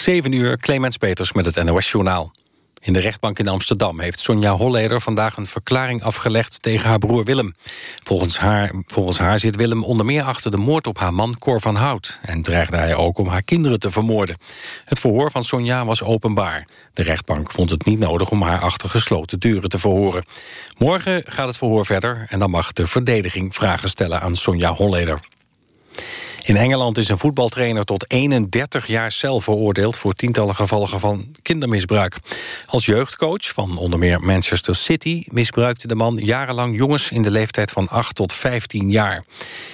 7 uur, Clemens Peters met het NOS-journaal. In de rechtbank in Amsterdam heeft Sonja Holleder vandaag een verklaring afgelegd tegen haar broer Willem. Volgens haar, volgens haar zit Willem onder meer achter de moord op haar man Cor van Hout... en dreigde hij ook om haar kinderen te vermoorden. Het verhoor van Sonja was openbaar. De rechtbank vond het niet nodig om haar achter gesloten deuren te verhoren. Morgen gaat het verhoor verder en dan mag de verdediging vragen stellen aan Sonja Holleder. In Engeland is een voetbaltrainer tot 31 jaar cel veroordeeld... voor tientallen gevallen van kindermisbruik. Als jeugdcoach van onder meer Manchester City... misbruikte de man jarenlang jongens in de leeftijd van 8 tot 15 jaar.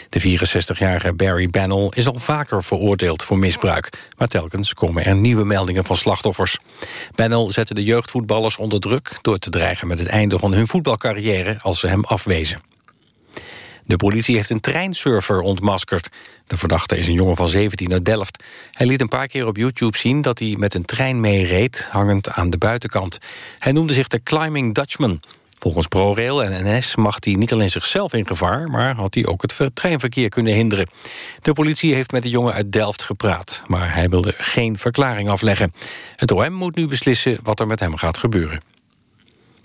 De 64-jarige Barry Bannell is al vaker veroordeeld voor misbruik... maar telkens komen er nieuwe meldingen van slachtoffers. Bannell zette de jeugdvoetballers onder druk... door te dreigen met het einde van hun voetbalcarrière als ze hem afwezen. De politie heeft een treinsurfer ontmaskerd. De verdachte is een jongen van 17 uit Delft. Hij liet een paar keer op YouTube zien dat hij met een trein meereed... hangend aan de buitenkant. Hij noemde zich de Climbing Dutchman. Volgens ProRail en NS mag hij niet alleen zichzelf in gevaar... maar had hij ook het treinverkeer kunnen hinderen. De politie heeft met de jongen uit Delft gepraat... maar hij wilde geen verklaring afleggen. Het OM moet nu beslissen wat er met hem gaat gebeuren.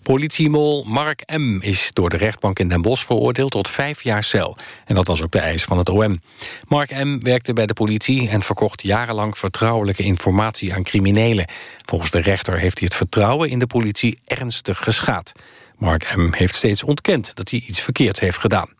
Politiemol Mark M. is door de rechtbank in Den Bosch veroordeeld tot vijf jaar cel. En dat was ook de eis van het OM. Mark M. werkte bij de politie en verkocht jarenlang vertrouwelijke informatie aan criminelen. Volgens de rechter heeft hij het vertrouwen in de politie ernstig geschaad. Mark M. heeft steeds ontkend dat hij iets verkeerd heeft gedaan.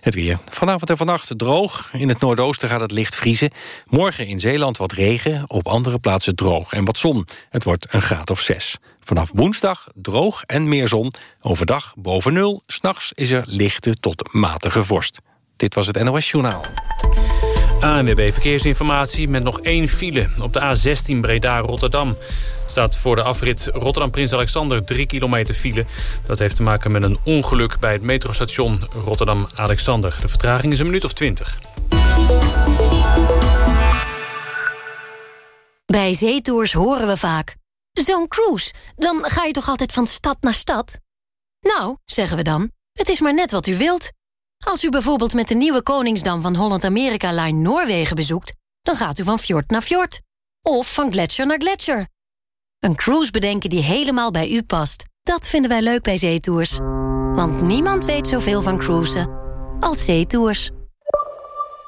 Het weer. Vanavond en vannacht droog. In het noordoosten gaat het licht vriezen. Morgen in Zeeland wat regen, op andere plaatsen droog en wat zon. Het wordt een graad of zes. Vanaf woensdag droog en meer zon. Overdag boven nul. S'nachts is er lichte tot matige vorst. Dit was het NOS Journaal. ANWB Verkeersinformatie met nog één file op de A16 Breda-Rotterdam. Staat voor de afrit Rotterdam-Prins Alexander 3 kilometer file. Dat heeft te maken met een ongeluk bij het metrostation Rotterdam-Alexander. De vertraging is een minuut of 20. Bij zeetours horen we vaak... Zo'n cruise, dan ga je toch altijd van stad naar stad? Nou, zeggen we dan, het is maar net wat u wilt. Als u bijvoorbeeld met de nieuwe Koningsdam van Holland-Amerika Line Noorwegen bezoekt... dan gaat u van fjord naar fjord. Of van gletsjer naar gletsjer. Een cruise bedenken die helemaal bij u past. Dat vinden wij leuk bij zeetours. Want niemand weet zoveel van cruisen als zeetours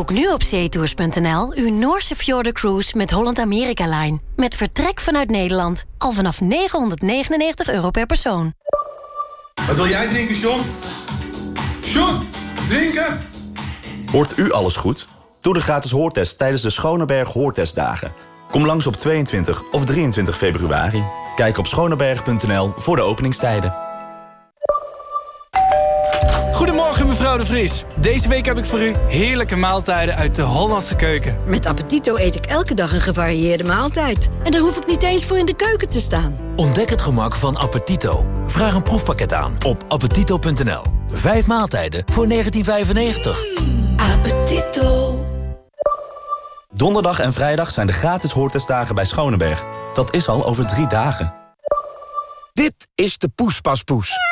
Boek nu op zeetours.nl uw Noorse Cruise met Holland America Line. Met vertrek vanuit Nederland. Al vanaf 999 euro per persoon. Wat wil jij drinken, John? John, drinken? Hoort u alles goed? Doe de gratis hoortest tijdens de Schoneberg Hoortestdagen. Kom langs op 22 of 23 februari. Kijk op schoneberg.nl voor de openingstijden. Goedemorgen mevrouw de Vries. Deze week heb ik voor u heerlijke maaltijden uit de Hollandse keuken. Met Appetito eet ik elke dag een gevarieerde maaltijd. En daar hoef ik niet eens voor in de keuken te staan. Ontdek het gemak van Appetito. Vraag een proefpakket aan op appetito.nl. Vijf maaltijden voor 1995. Mm, appetito. Donderdag en vrijdag zijn de gratis hoortestdagen bij Schoneberg. Dat is al over drie dagen. Dit is de poespaspoes.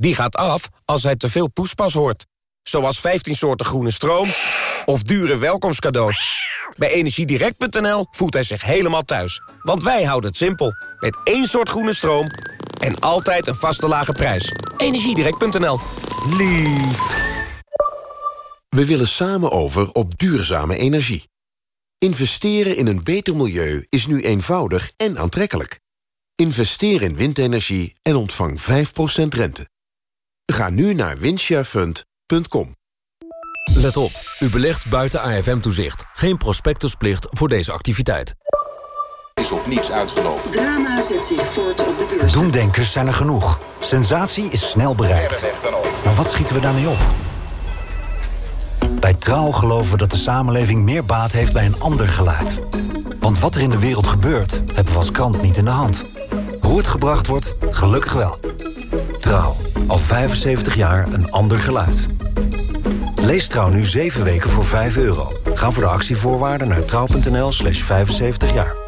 Die gaat af als hij te veel poespas hoort. Zoals 15 soorten groene stroom of dure welkomstcadeaus. Bij Energiedirect.nl voelt hij zich helemaal thuis. Want wij houden het simpel. Met één soort groene stroom en altijd een vaste lage prijs. Energiedirect.nl. Lief. We willen samen over op duurzame energie. Investeren in een beter milieu is nu eenvoudig en aantrekkelijk. Investeer in windenergie en ontvang 5% rente. Ga nu naar windsharefund.com. Let op, u belegt buiten AFM-toezicht. Geen prospectusplicht voor deze activiteit. Is op niets uitgelopen. Drama zet zich voort op de beurs. Doemdenkers zijn er genoeg. Sensatie is snel bereikt. Maar wat schieten we daarmee op? Bij Trouw geloven we dat de samenleving meer baat heeft bij een ander geluid. Want wat er in de wereld gebeurt, hebben we als krant niet in de hand. Hoe het gebracht wordt, gelukkig wel. Trouw, al 75 jaar een ander geluid. Lees Trouw nu 7 weken voor 5 euro. Ga voor de actievoorwaarden naar trouw.nl slash 75 jaar.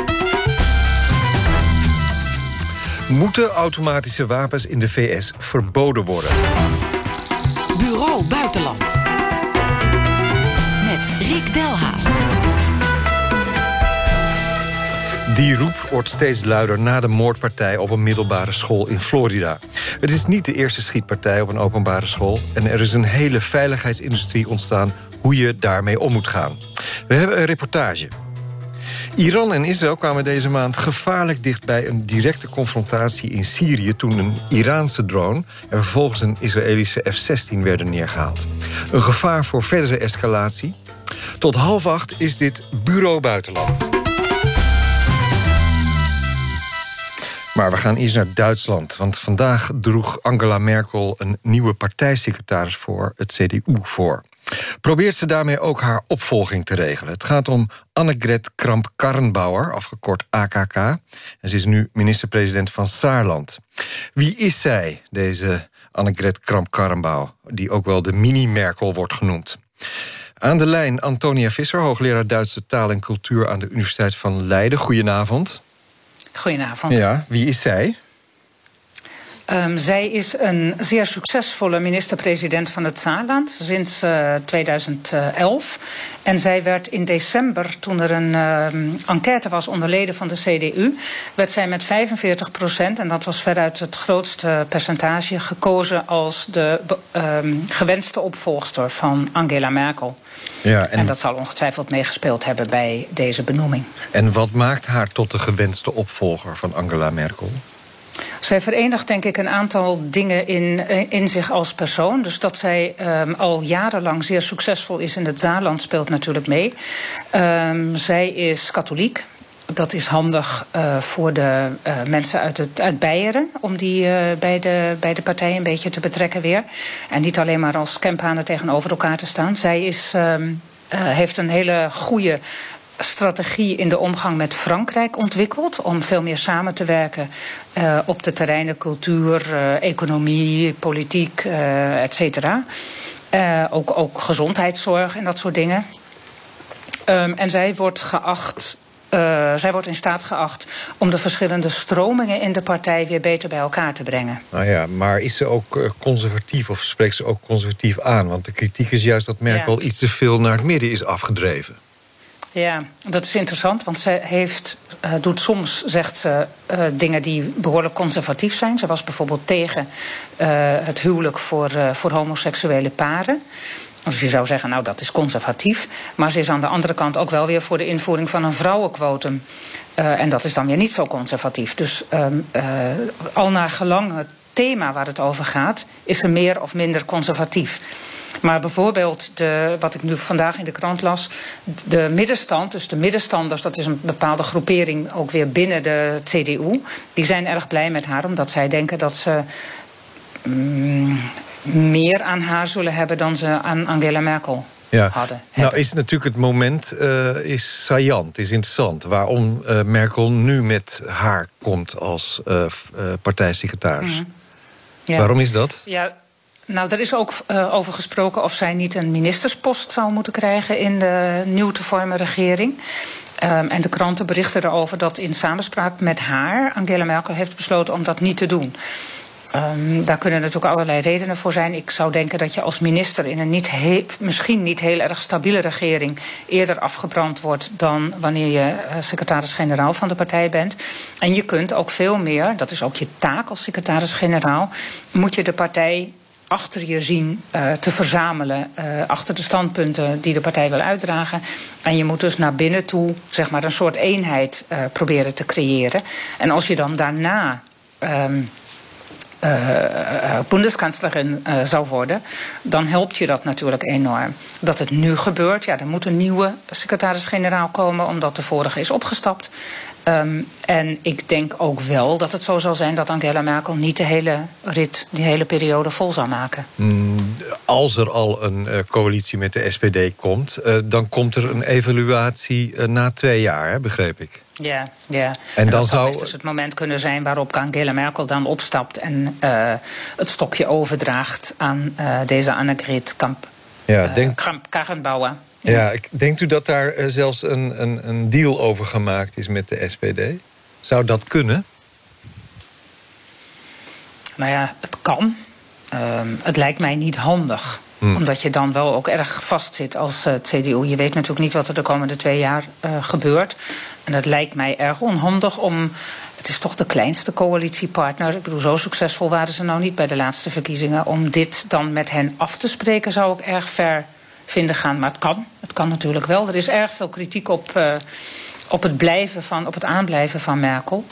Moeten automatische wapens in de VS verboden worden? Bureau Buitenland. Met Rick Delhaas. Die roep wordt steeds luider na de moordpartij op een middelbare school in Florida. Het is niet de eerste schietpartij op een openbare school... en er is een hele veiligheidsindustrie ontstaan hoe je daarmee om moet gaan. We hebben een reportage. Iran en Israël kwamen deze maand gevaarlijk dicht bij een directe confrontatie in Syrië... toen een Iraanse drone en vervolgens een Israëlische F-16 werden neergehaald. Een gevaar voor verdere escalatie. Tot half acht is dit Bureau Buitenland. Maar we gaan eerst naar Duitsland. Want vandaag droeg Angela Merkel een nieuwe partijsecretaris voor het CDU voor. Probeert ze daarmee ook haar opvolging te regelen. Het gaat om Annegret Kramp-Karrenbauer, afgekort AKK. En ze is nu minister-president van Saarland. Wie is zij, deze Annegret Kramp-Karrenbauer... die ook wel de mini-Merkel wordt genoemd? Aan de lijn Antonia Visser, hoogleraar Duitse taal en cultuur... aan de Universiteit van Leiden. Goedenavond. Goedenavond. Ja, wie is zij? Um, zij is een zeer succesvolle minister-president van het Saarland sinds uh, 2011. En zij werd in december, toen er een uh, enquête was onder leden van de CDU, werd zij met 45 procent, en dat was veruit het grootste percentage, gekozen als de um, gewenste opvolgster van Angela Merkel. Ja, en... en dat zal ongetwijfeld meegespeeld hebben bij deze benoeming. En wat maakt haar tot de gewenste opvolger van Angela Merkel? Zij verenigt denk ik een aantal dingen in, in zich als persoon. Dus dat zij um, al jarenlang zeer succesvol is in het Zaarland speelt natuurlijk mee. Um, zij is katholiek. Dat is handig uh, voor de uh, mensen uit, het, uit Beieren... om die uh, bij, de, bij de partij een beetje te betrekken weer. En niet alleen maar als campanen tegenover elkaar te staan. Zij is, um, heeft een hele goede strategie in de omgang met Frankrijk ontwikkeld om veel meer samen te werken uh, op de terreinen cultuur, uh, economie, politiek, uh, et cetera. ook, ook gezondheidszorg en dat soort dingen. Um, en zij wordt geacht uh, zij wordt in staat geacht om de verschillende stromingen in de partij weer beter bij elkaar te brengen. Nou ja, maar is ze ook conservatief of spreekt ze ook conservatief aan? Want de kritiek is juist dat Merkel ja. iets te veel naar het midden is afgedreven. Ja, dat is interessant, want ze heeft, uh, doet soms, zegt ze, uh, dingen die behoorlijk conservatief zijn. Ze was bijvoorbeeld tegen uh, het huwelijk voor, voor homoseksuele paren. Dus je zou zeggen, nou dat is conservatief. Maar ze is aan de andere kant ook wel weer voor de invoering van een vrouwenquotum. en dat is dan weer niet zo conservatief. Dus um, al naar gelang het thema waar het over gaat, is ze meer of minder conservatief. Maar bijvoorbeeld, de, wat ik nu vandaag in de krant las... de middenstand, dus de middenstanders... dat is een bepaalde groepering ook weer binnen de CDU... die zijn erg blij met haar, omdat zij denken dat ze... Mm, meer aan haar zullen hebben dan ze aan Angela Merkel ja. hadden. Nou is natuurlijk het moment uh, is saillant, is interessant. Waarom uh, Merkel nu met haar komt als uh, partijsecretaris. Mm -hmm. ja. Waarom is dat? Ja, nou, er is ook uh, over gesproken of zij niet een ministerspost zou moeten krijgen in de nieuw te vormen regering. Um, en de kranten berichten erover dat in samenspraak met haar Angela Merkel heeft besloten om dat niet te doen. Um, daar kunnen natuurlijk allerlei redenen voor zijn. Ik zou denken dat je als minister in een niet misschien niet heel erg stabiele regering eerder afgebrand wordt dan wanneer je uh, secretaris-generaal van de partij bent. En je kunt ook veel meer, dat is ook je taak als secretaris-generaal, moet je de partij achter je zien uh, te verzamelen. Uh, achter de standpunten die de partij wil uitdragen. En je moet dus naar binnen toe zeg maar, een soort eenheid uh, proberen te creëren. En als je dan daarna. Um, zou worden, dan helpt je dat natuurlijk enorm. Dat het nu gebeurt, ja, er moet een nieuwe secretaris-generaal komen, omdat de vorige is opgestapt. Um, en ik denk ook wel dat het zo zal zijn dat Angela Merkel niet de hele rit, die hele periode vol zal maken. Mm, als er al een uh, coalitie met de SPD komt, uh, dan komt er een evaluatie uh, na twee jaar, hè, begreep ik. Ja, ja. En, en dan dat zou dus het moment kunnen zijn waarop Angela Merkel dan opstapt en het stokje overdraagt aan deze Annegret Kamp. Ja, denk... Kamp Ja, ja denkt u dat daar uh, zelfs een, een, een deal over gemaakt is met de SPD? Zou dat kunnen? Nou ja, het kan. Uh, het lijkt mij niet handig. Hmm. Omdat je dan wel ook erg vastzit als uh, CDU. Je weet natuurlijk niet wat er de komende twee jaar uh, gebeurt. En het lijkt mij erg onhandig om... Het is toch de kleinste coalitiepartner. Ik bedoel, zo succesvol waren ze nou niet bij de laatste verkiezingen. Om dit dan met hen af te spreken zou ik erg ver vinden gaan. Maar het kan. Het kan natuurlijk wel. Er is erg veel kritiek op, uh, op, het, blijven van, op het aanblijven van Merkel.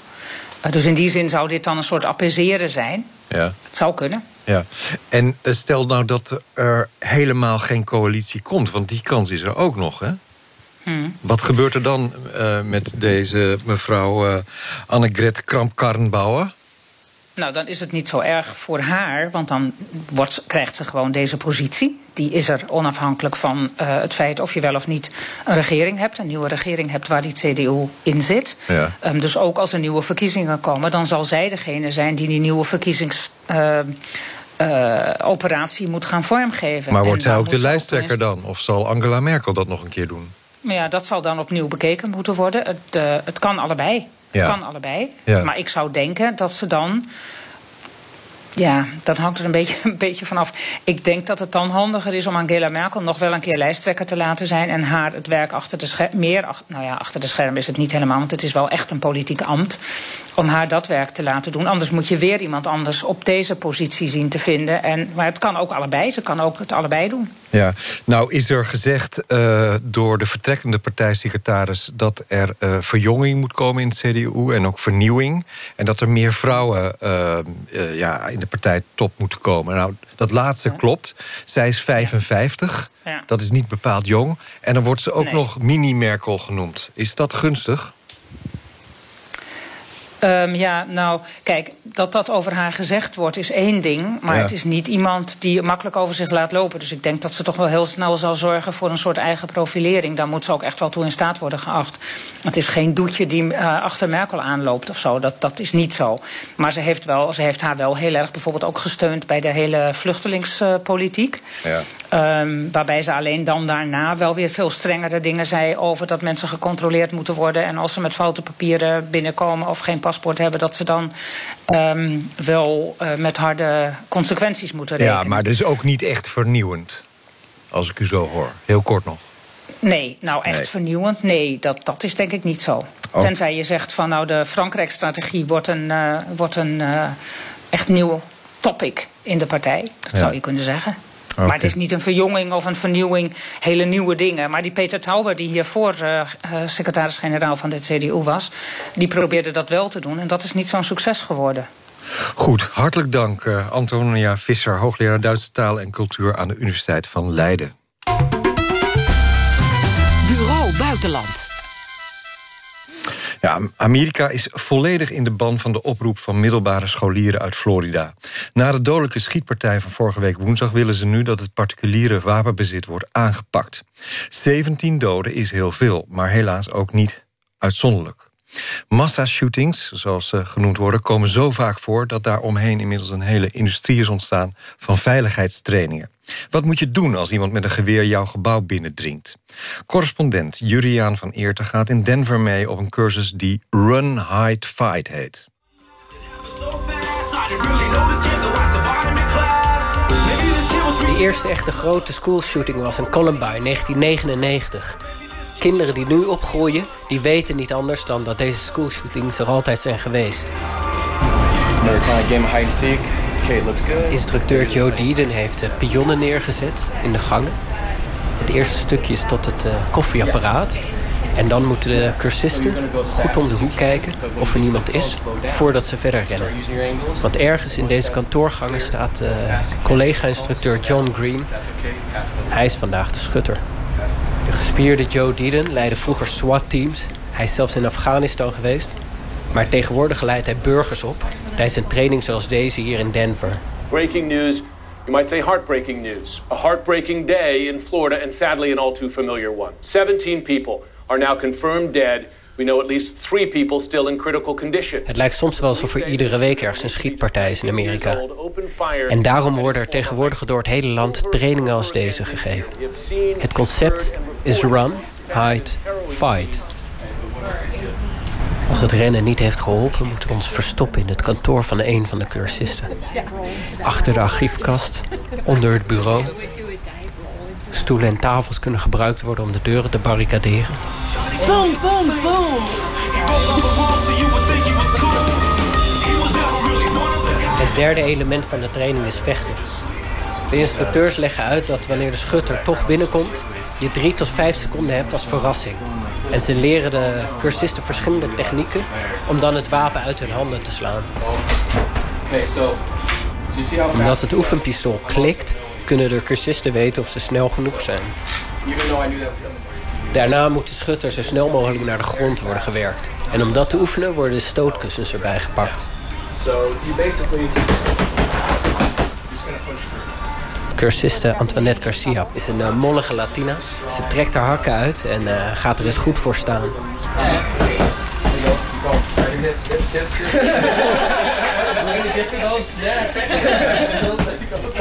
Uh, dus in die zin zou dit dan een soort apaiseren zijn. Ja. Het zou kunnen. Ja. En uh, stel nou dat er helemaal geen coalitie komt. Want die kans is er ook nog, hè? Hmm. Wat gebeurt er dan met deze mevrouw Annegret Kramp-Karrenbauer? Nou, dan is het niet zo erg voor haar, want dan wordt, krijgt ze gewoon deze positie. Die is er onafhankelijk van uh, het feit of je wel of niet een regering hebt, een nieuwe regering hebt waar die CDU in zit. Ja. Um, dus ook als er nieuwe verkiezingen komen, dan zal zij degene zijn die die nieuwe verkiezings. Uh, uh, operatie moet gaan vormgeven. Maar wordt zij ook de lijsttrekker dan? Of zal Angela Merkel dat nog een keer doen? Ja, dat zal dan opnieuw bekeken moeten worden. Het, uh, het kan allebei. Ja. Kan allebei. Ja. Maar ik zou denken dat ze dan. Ja, dat hangt er een beetje, een beetje vanaf. Ik denk dat het dan handiger is om Angela Merkel nog wel een keer lijsttrekker te laten zijn. En haar het werk achter de scherm. Meer, ach, nou ja, achter de scherm is het niet helemaal, want het is wel echt een politiek ambt. Om haar dat werk te laten doen. Anders moet je weer iemand anders op deze positie zien te vinden. En, maar het kan ook allebei. Ze kan ook het allebei doen. Ja, nou is er gezegd uh, door de vertrekkende partijsecretaris... dat er uh, verjonging moet komen in het CDU en ook vernieuwing. En dat er meer vrouwen uh, ja, in de partijtop moeten komen. Nou, dat laatste ja. klopt. Zij is 55, ja. dat is niet bepaald jong. En dan wordt ze ook Nee. nog mini-Merkel genoemd. Is dat gunstig? Um, ja, nou, kijk, dat dat over haar gezegd wordt is één ding. Maar Ja. het is niet iemand die makkelijk over zich laat lopen. Dus ik denk dat ze toch wel heel snel zal zorgen voor een soort eigen profilering. Daar moet ze ook echt wel toe in staat worden geacht. Het is geen doetje die uh, achter Merkel aanloopt of zo. Dat, dat is niet zo. Maar ze heeft, wel, ze heeft haar wel heel erg bijvoorbeeld ook gesteund bij de hele vluchtelingspolitiek. Ja. Um, waarbij ze alleen dan daarna wel weer veel strengere dingen zei over dat mensen gecontroleerd moeten worden. En als ze met foute papieren binnenkomen of geen paspoort hebben, dat ze dan um, wel uh, met harde consequenties moeten rekenen. Ja, maar dus ook niet echt vernieuwend. Als ik u zo hoor. Heel kort nog. Nee, nou echt Nee. vernieuwend, nee, dat, dat is denk ik niet zo. Oh. Tenzij je zegt van nou de Frankrijk-strategie wordt een, uh, wordt een uh, echt nieuw topic in de partij. Dat Ja. zou je kunnen zeggen. Maar het is niet een verjonging of een vernieuwing, hele nieuwe dingen. Maar die Peter Tauber, die hiervoor uh, uh, secretaris-generaal van de CDU was... die probeerde dat wel te doen en dat is niet zo'n succes geworden. Goed, hartelijk dank uh, Antonia Visser... hoogleraar Duitse taal en cultuur aan de Universiteit van Leiden. Bureau Buitenland. Ja, Amerika is volledig in de ban van de oproep van middelbare scholieren uit Florida. Na de dodelijke schietpartij van vorige week woensdag willen ze nu dat het particuliere wapenbezit wordt aangepakt. 17 doden is heel veel, maar helaas ook niet uitzonderlijk. Massashootings, zoals ze genoemd worden, komen zo vaak voor... dat daar omheen inmiddels een hele industrie is ontstaan van veiligheidstrainingen. Wat moet je doen als iemand met een geweer jouw gebouw binnendringt? Correspondent Juriaan van Eerten gaat in Denver mee op een cursus die Run, Hide, Fight heet. De eerste echte grote schoolshooting was in Columbine, 1999. Kinderen die nu opgroeien, die weten niet anders dan dat deze schoolshootings er altijd zijn geweest. Good. Instructeur Joe Deeden heeft eh, pionnen neergezet in de gangen. Het eerste stukje is tot het eh, koffieapparaat. En dan moeten de cursisten goed om de hoek kijken of er niemand is... voordat ze verder rennen. Want ergens in deze kantoorgangen staat uh, collega-instructeur John Green. Hij is vandaag de schutter. De gespierde Joe Deeden leidde vroeger SWAT-teams. Hij is zelfs in Afghanistan geweest. Maar tegenwoordig leidt hij burgers op... tijdens een training zoals deze hier in Denver. Breaking news You might say heartbreaking news. A heartbreaking day in Florida, and sadly an all too familiar one. 17 people are now confirmed dead. We know at least three people still in critical condition. Het lijkt soms wel alsof er iedere week ergens een schietpartij is in Amerika. En daarom worden er tegenwoordig door het hele land trainingen als deze gegeven. Het concept is run, hide, fight. Als het rennen niet heeft geholpen, moeten we ons verstoppen in het kantoor van een van de cursisten. Achter de archiefkast, onder het bureau. Stoelen en tafels kunnen gebruikt worden om de deuren te barricaderen. Boom, boom, boom. Het derde element van de training is vechten. De instructeurs leggen uit dat wanneer de schutter toch binnenkomt... je drie tot vijf seconden hebt als verrassing. En ze leren de cursisten verschillende technieken... om dan het wapen uit hun handen te slaan. Omdat het oefenpistool klikt... kunnen de cursisten weten of ze snel genoeg zijn. Daarna moet de schutter zo snel mogelijk naar de grond worden gewerkt. En om dat te oefenen worden de stootkussens erbij gepakt. Cursiste Antoinette Garcia is een uh, mollige Latina. Ze trekt haar hakken uit en uh, gaat er eens goed voor staan.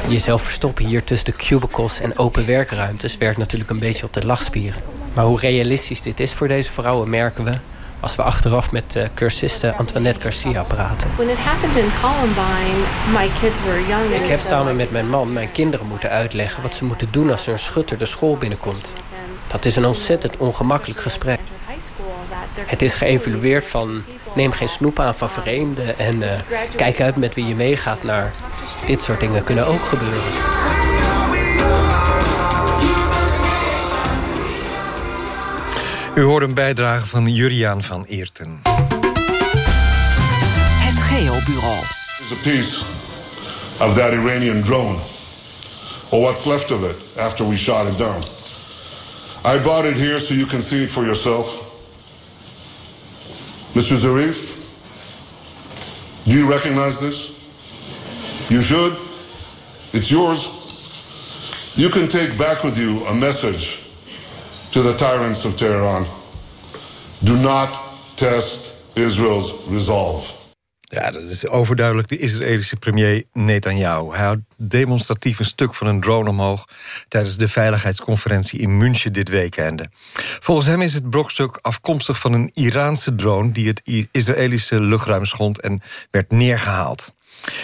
Jezelf verstoppen hier tussen de cubicles en open werkruimtes... werkt natuurlijk een beetje op de lachspieren. Maar hoe realistisch dit is voor deze vrouwen merken we als we achteraf met uh, cursiste Antoinette Garcia praten. When it happened in Columbine, my kids were young. Ik heb samen met mijn man mijn kinderen moeten uitleggen wat ze moeten doen als er een schutter de school binnenkomt. Dat is een ontzettend ongemakkelijk gesprek. Het is geëvalueerd van neem geen snoep aan van vreemden en uh, kijk uit met wie je meegaat naar dit soort dingen kunnen ook gebeuren. U hoort een bijdrage van Juriaan van Eerten. Het Geobureau. Is a piece of that Iranian drone, or what's left of it after we shot it down. I brought it here so you can see it for yourself. Mr. Zarif, do you recognize this? You should. It's yours. You can take back with you a message to the tyrants of Tehran. Do not test Israel's resolve. Ja, dat is overduidelijk de Israëlische premier Netanyahu. Hij houdt demonstratief een stuk van een drone omhoog... tijdens de veiligheidsconferentie in München dit weekende. Volgens hem is het brokstuk afkomstig van een Iraanse drone... die het Israëlische luchtruim schond en werd neergehaald.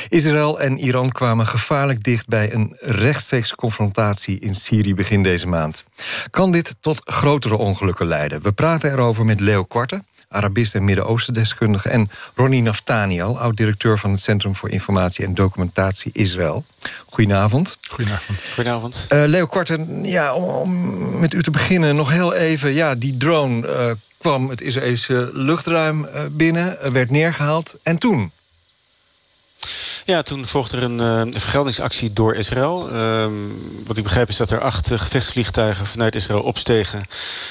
Israël en Iran kwamen gevaarlijk dicht bij een rechtstreekse confrontatie in Syrië begin deze maand. Kan dit tot grotere ongelukken leiden? We praten erover met Leo Korte, Arabist en Midden-Oosten-deskundige... en Ronnie Naftaniel, oud-directeur van het Centrum voor Informatie en Documentatie Israël. Goedenavond. Goedenavond. Goedenavond. Uh, Leo Korte, ja, om, om, met u te beginnen nog heel even... Ja, die drone uh, kwam het Israëlische luchtruim uh, binnen, werd neergehaald. En toen? Ja, toen volgde er een, uh, vergeldingsactie door Israël. Uh, wat ik begrijp is dat er acht gevechtsvliegtuigen vanuit Israël opstegen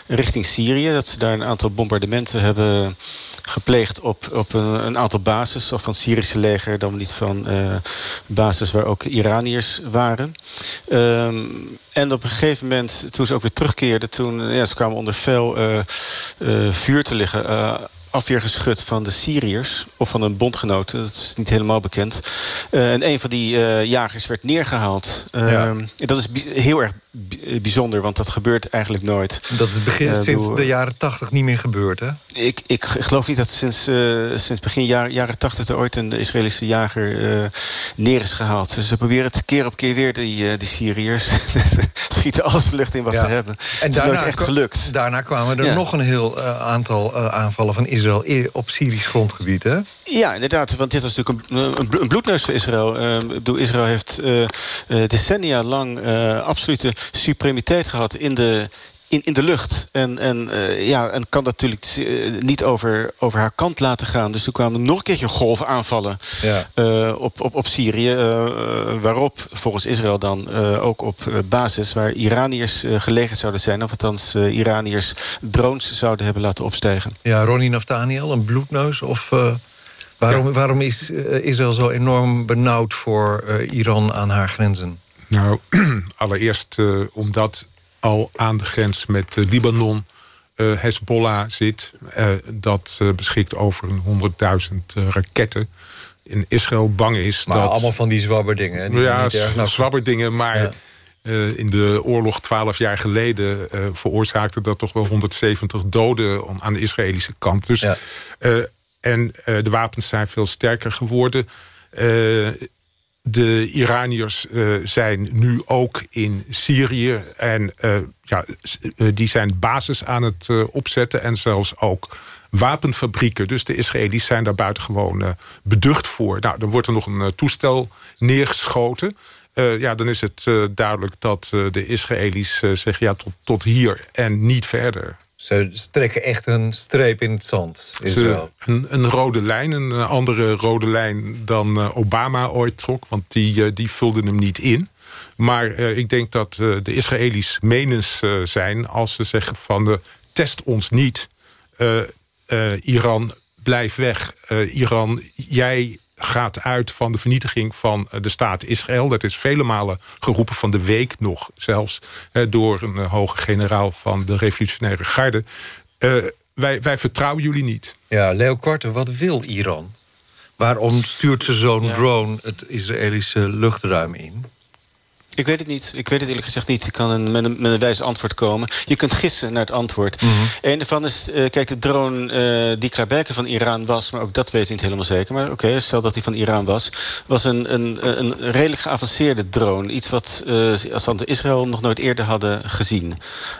richting Syrië. Dat ze daar een aantal bombardementen hebben gepleegd op, op een, een aantal bases. Of van het Syrische leger, dan niet van uh, bases waar ook Iraniërs waren. Um, en op een gegeven moment, toen ze ook weer terugkeerden... toen ja, ze kwamen onder fel vuur te liggen afweergeschut van de Syriërs... of van een bondgenoot, dat is niet helemaal bekend. Uh, en een van die uh, jagers werd neergehaald. Uh, ja. Dat is heel erg bijzonder, want dat gebeurt eigenlijk nooit. Dat is begin, sinds door, de jaren tachtig niet meer gebeurd, hè? Ik, ik geloof niet dat sinds, sinds begin jaar, jaren tachtig... er ooit een Israëlische jager neer is gehaald. Dus ze proberen het keer op keer weer, die, die Syriërs. ze schieten alles de lucht in wat ja. ze hebben. En het daarna, is echt gelukt. Daarna kwamen er ja. nog een heel aantal aanvallen van Israël op Syrisch grondgebied, hè? Ja, inderdaad, want dit was natuurlijk een, een bloedneus voor Israël. Uh, ik bedoel, Israël heeft decennia lang absolute supremiteit gehad in de in, in de lucht. En, en, uh, ja, en kan natuurlijk uh, niet over, over haar kant laten gaan. Dus toen kwamen nog een keertje golven aanvallen ja. uh, op, op, op Syrië. waarop volgens Israël dan ook op basis waar Iraniërs gelegen zouden zijn... of althans Iraniërs drones zouden hebben laten opstijgen. Ja, Ronnie Naftaniel, een bloedneus of... Waarom, ja. waarom is Israël zo enorm benauwd voor Iran aan haar grenzen? Nou, allereerst omdat al aan de grens met uh, Libanon uh, Hezbollah zit. Uh, dat beschikt over een 100.000 raketten. In Israël bang is maar dat... allemaal van die zwabberdingen. Die ja, zwabberdingen, maar... Ja. Uh, in de oorlog twaalf jaar geleden uh, veroorzaakte dat toch wel 170 doden aan de Israëlische kant. Dus, ja. uh, en de wapens zijn veel sterker geworden de Iraniërs uh, zijn nu ook in Syrië. En uh, ja, uh, die zijn basis aan het opzetten. En zelfs ook wapenfabrieken. Dus de Israëli's zijn daar buitengewoon beducht voor. Nou, dan wordt er nog een toestel neergeschoten. ja, dan is het duidelijk dat de Israëli's zeggen... ja, tot, tot hier en niet verder. Ze trekken echt een streep in het zand. Ze, een, een, rode lijn, een andere rode lijn dan uh, Obama ooit trok. Want die, uh, die vulde hem niet in. Maar uh, ik denk dat de Israëli's menens zijn als ze zeggen van... test ons niet, Iran, blijf weg. Iran, jij gaat uit van de vernietiging van de staat Israël. Dat is vele malen geroepen van de week nog zelfs... door een hoge generaal van de revolutionaire garde. Uh, wij, wij vertrouwen jullie niet. Ja, Leo Korte, wat wil Iran? Waarom stuurt ze zo'n ja. drone het Israëlische luchtruim in? Ik weet het niet. Ik weet het eerlijk gezegd niet. Ik kan een, met, een, met een wijs antwoord komen. Je kunt gissen naar het antwoord. Mm -hmm. Een daarvan is, uh, kijk, de drone uh, die klaarblijkelijk van Iran was... maar ook dat weet ik niet helemaal zeker. Maar oké, okay, stel dat hij van Iran was... was een, een, een redelijk geavanceerde drone. Iets wat uh, als dan Israël nog nooit eerder hadden gezien.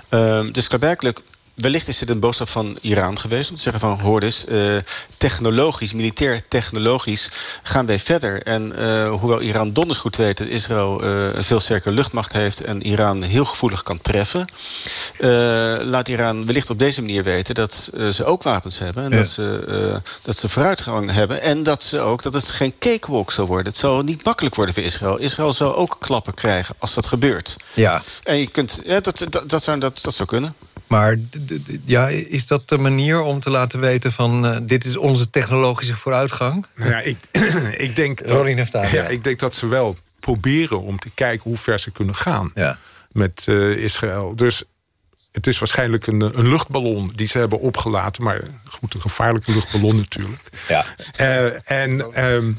Uh, dus klaarblijkelijk wellicht is het een boodschap van Iran geweest... om te zeggen van, hoor eens, uh, technologisch, militair technologisch... gaan wij verder. En uh, hoewel Iran donders goed weet dat Israël uh, een veel sterkere luchtmacht heeft... en Iran heel gevoelig kan treffen... laat Iran wellicht op deze manier weten dat ze ook wapens hebben... en ja. dat, ze, dat ze vooruitgang hebben... en dat, ze ook, dat het geen cakewalk zal worden. Het zal niet makkelijk worden voor Israël. Israël zal ook klappen krijgen als dat gebeurt. Ja. En je kunt, ja, dat, dat, dat, zou, dat, dat zou kunnen. Maar ja, is dat de manier om te laten weten van... Uh, dit is onze technologische vooruitgang? Ja, ik, ik, denk dat, ja, ik denk dat ze wel proberen om te kijken hoe ver ze kunnen gaan ja. met uh, Israël. Dus het is waarschijnlijk een, een, luchtballon die ze hebben opgelaten. Maar goed, een gevaarlijke luchtballon natuurlijk. Ja. Uh, en um,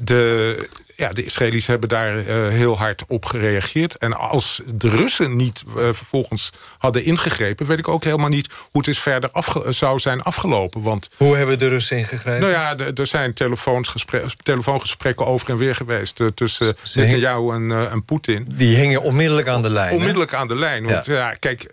de, ja, de Israëli's hebben daar uh, heel hard op gereageerd. En als de Russen niet uh, vervolgens hadden ingegrepen... weet ik ook helemaal niet hoe het is verder zou zijn afgelopen. Want, hoe hebben de Russen ingegrepen? Nou ja, er zijn telefoongesprekken over en weer geweest... Uh, tussen Netanyahu en, en Poetin. Die hingen onmiddellijk aan de lijn. Onmiddellijk hè? aan de lijn. Want ja, ja kijk...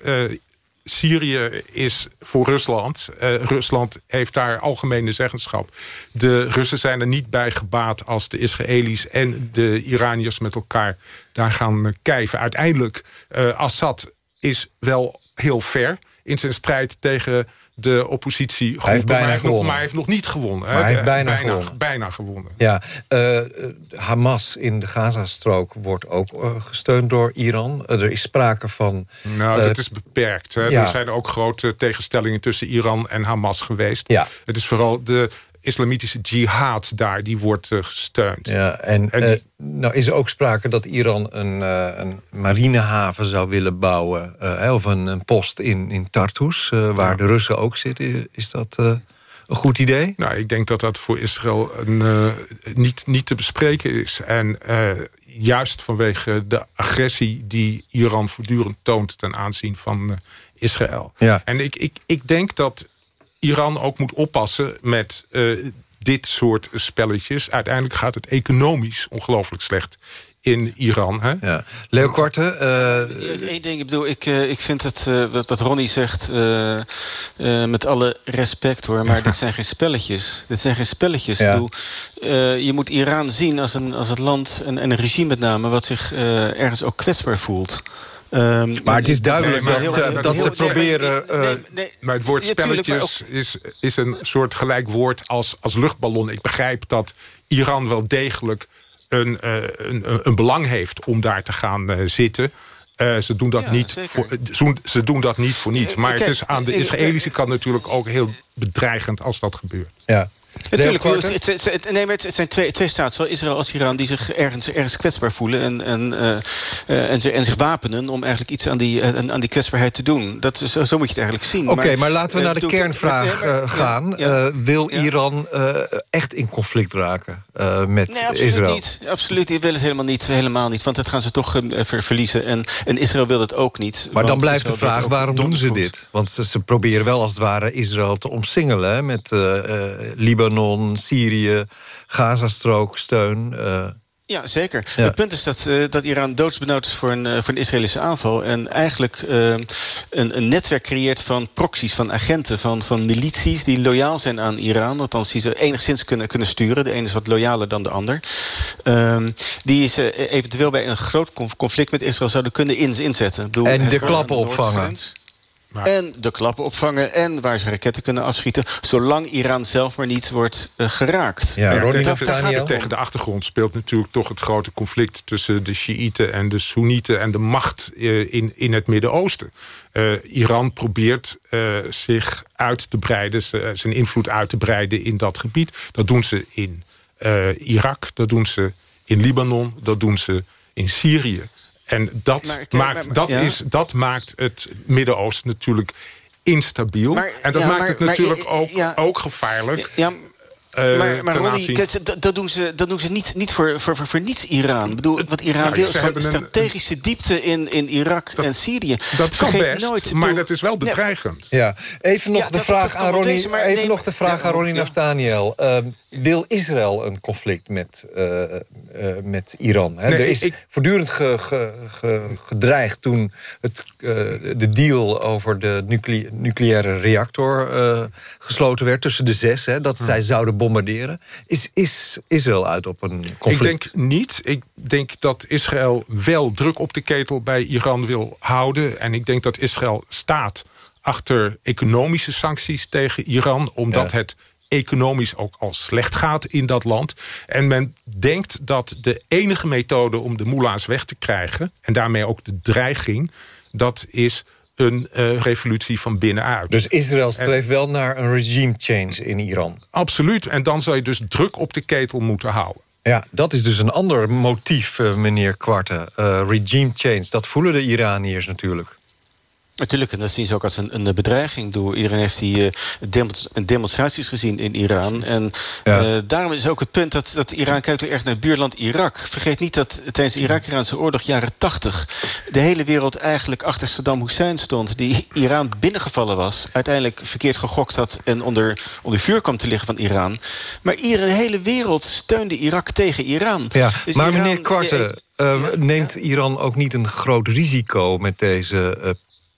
Syrië is voor Rusland. Uh, Rusland heeft daar algemene zeggenschap. De Russen zijn er niet bij gebaat als de Israëli's en de Iraniërs met elkaar daar gaan kijven. Uiteindelijk, uh, Assad is wel heel ver in zijn strijd tegen de oppositie hij heeft bijna maar, gewonnen. Nog, maar hij heeft nog niet gewonnen. Maar hij heeft bijna, bijna, gewonnen. bijna gewonnen. Ja, uh, Hamas in de Gazastrook wordt ook uh, gesteund door Iran. er is sprake van... Nou, dat is beperkt. Hè. Ja. Er zijn ook grote tegenstellingen tussen Iran en Hamas geweest. Ja. Het is vooral de islamitische jihad daar, die wordt uh, gesteund. Ja, en, en die... uh, nou is er ook sprake dat Iran een, uh, een marinehaven zou willen bouwen... of een, een, post in, in Tartus, waar ja. de Russen ook zitten. Is dat een goed idee? Nou, ik denk dat dat voor Israël een, niet, niet te bespreken is. En juist vanwege de agressie die Iran voortdurend toont... ten aanzien van Israël. Ja. En ik, ik, ik denk dat Iran ook moet oppassen met uh, dit soort spelletjes. Uiteindelijk gaat het economisch ongelooflijk slecht in Iran. Hè? Ja. Leo Korte? Uh... Eén ding, ik bedoel, ik, uh, ik vind het, uh, wat, wat Ronnie zegt... met alle respect hoor, maar dit zijn geen spelletjes. Dit zijn geen spelletjes. Ja. Ik bedoel, je moet Iran zien als een, als een land, en, en een regime met name... wat zich ergens ook kwetsbaar voelt. Ehm, maar het is duidelijk Nee, dat, maar ze, heel- dat heel- ze proberen... nee, nee, eh, nee. Maar het woord Ja, spelletjes is, is een soort gelijk woord als, als luchtballon. Ik begrijp dat Iran wel degelijk een, eh, een, een belang heeft om daar te gaan eh, zitten. Eh, ze, doen dat niet voor, ze doen- ze doen dat niet voor niets. Maar het is aan de Israëlische kant natuurlijk ook heel bedreigend als dat gebeurt. Ja. Natuurlijk, het, het, het, het- nee, maar het, zijn twee, twee staten, zowel Israël als Iran... die zich ergens, ergens kwetsbaar voelen en, en, eh, eh, en, ze- en zich wapenen... om eigenlijk iets aan die, eh, aan die kwetsbaarheid te doen. Dat zo moet je het eigenlijk zien. Oké, maar, laten we naar de kernvraag maar- gaan. ja, ja. Wil Iran echt in conflict raken met Nee, absoluut Israël? niet. Absoluut, die willen het helemaal niet, helemaal niet. Want dat gaan ze toch ver- verliezen. En, en Israël wil het ook niet. Maar dan blijft de vraag, waarom doen ze dit? Want ze, ze proberen wel als het ware Israël te omsingelen... met eh, Libanon, Syrië, Gazastrook, steun. eh. Ja, zeker. Ja. Het punt is dat, eh, dat Iran doodsbenauwd is voor een, eh, voor een Israëlische aanval. En eigenlijk een, een netwerk creëert van proxies, van agenten, van, van milities die loyaal zijn aan Iran. Althans, die ze enigszins kunnen, kunnen sturen. De ene is wat loyaler dan de ander. Ehm, die ze eventueel bij een groot conf- conflict met Israël zouden kunnen in- inzetten. Bedoel, En de klappen opvangen. En de klappen opvangen en waar ze raketten kunnen afschieten... zolang Iran zelf maar niet wordt eh, geraakt. Ja, Dat- tegen, daar gaat het om. tegen de achtergrond speelt natuurlijk toch het grote conflict... tussen de Sjiïten en de Soenieten en de macht eh, in, in het Midden-Oosten. Eh, Iran probeert eh, zich uit te breiden, zijn invloed uit te breiden in dat gebied. Dat doen ze in eh, Irak, dat doen ze in Libanon, dat doen ze in Syrië. En dat, Maar kijk, maakt, maar- dat, ja. is, dat maakt het Midden-Oosten natuurlijk instabiel. Maar- en dat ja, maakt het natuurlijk ook, ook gevaarlijk. Eh, maar maar Ronnie, dat, dat doen ze, dat doen ze niet, niet voor, voor, voor, voor niets Iran. Ik bedoel, wat Iran Nou, wil is gewoon hebben een- strategische diepte in, in Irak en Syrië. Dat kan Vergeet best, nooit, maar bedoel- dat is wel Nee, bedreigend. Ja, even nog Ja, de dat- vraag aan Ronnie, deze, even nee, nog de vraag ja, aan Ronnie ja. Naftaniel. Ehm, wil Israël een conflict met, eh, eh, met Iran? Hè? Nee, er is ik- voortdurend ge- ge- ge- gedreigd toen het, eh, de deal over de nucle- nucleaire reactor eh, gesloten werd tussen de zes, hè, dat zij zouden bombarderen. Is, is Israël uit op een conflict? Ik denk niet. Ik denk dat Israël wel druk op de ketel bij Iran wil houden. En ik denk dat Israël staat achter economische sancties tegen Iran... omdat Ja. het economisch ook al slecht gaat in dat land. En men denkt dat de enige methode om de moela's weg te krijgen... en daarmee ook de dreiging, dat is een eh, revolutie van binnenuit. Dus Israël streeft wel naar een regime change in Iran. Absoluut. En dan zou je dus druk op de ketel moeten houden. Ja, dat is dus een ander motief, eh, meneer Kwarte. Eh, regime change, dat voelen de Iraniërs natuurlijk. Natuurlijk, en dat zien ze ook als een, een bedreiging. Bedoel, Iedereen heeft die demons- demonstraties gezien in Iran. En eh, daarom is ook het punt dat, dat Iran kijkt erg naar het buurland Irak. Vergeet niet dat tijdens de Irak-Iraanse oorlog, jaren 80... de hele wereld eigenlijk achter Saddam Hussein stond... die Iran binnengevallen was, uiteindelijk verkeerd gegokt had... en onder, onder vuur kwam te liggen van Iran. Maar iedere de hele wereld steunde Irak tegen Iran. Ja, Dus maar Iran- meneer Kwarte, eh, neemt Iran ook niet een groot risico met deze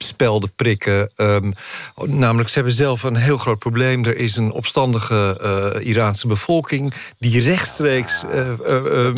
spelden prikken? Ehm, namelijk, ze hebben zelf een heel groot probleem. Er is een opstandige eh, Iraanse bevolking die rechtstreeks... eh, eh, eh,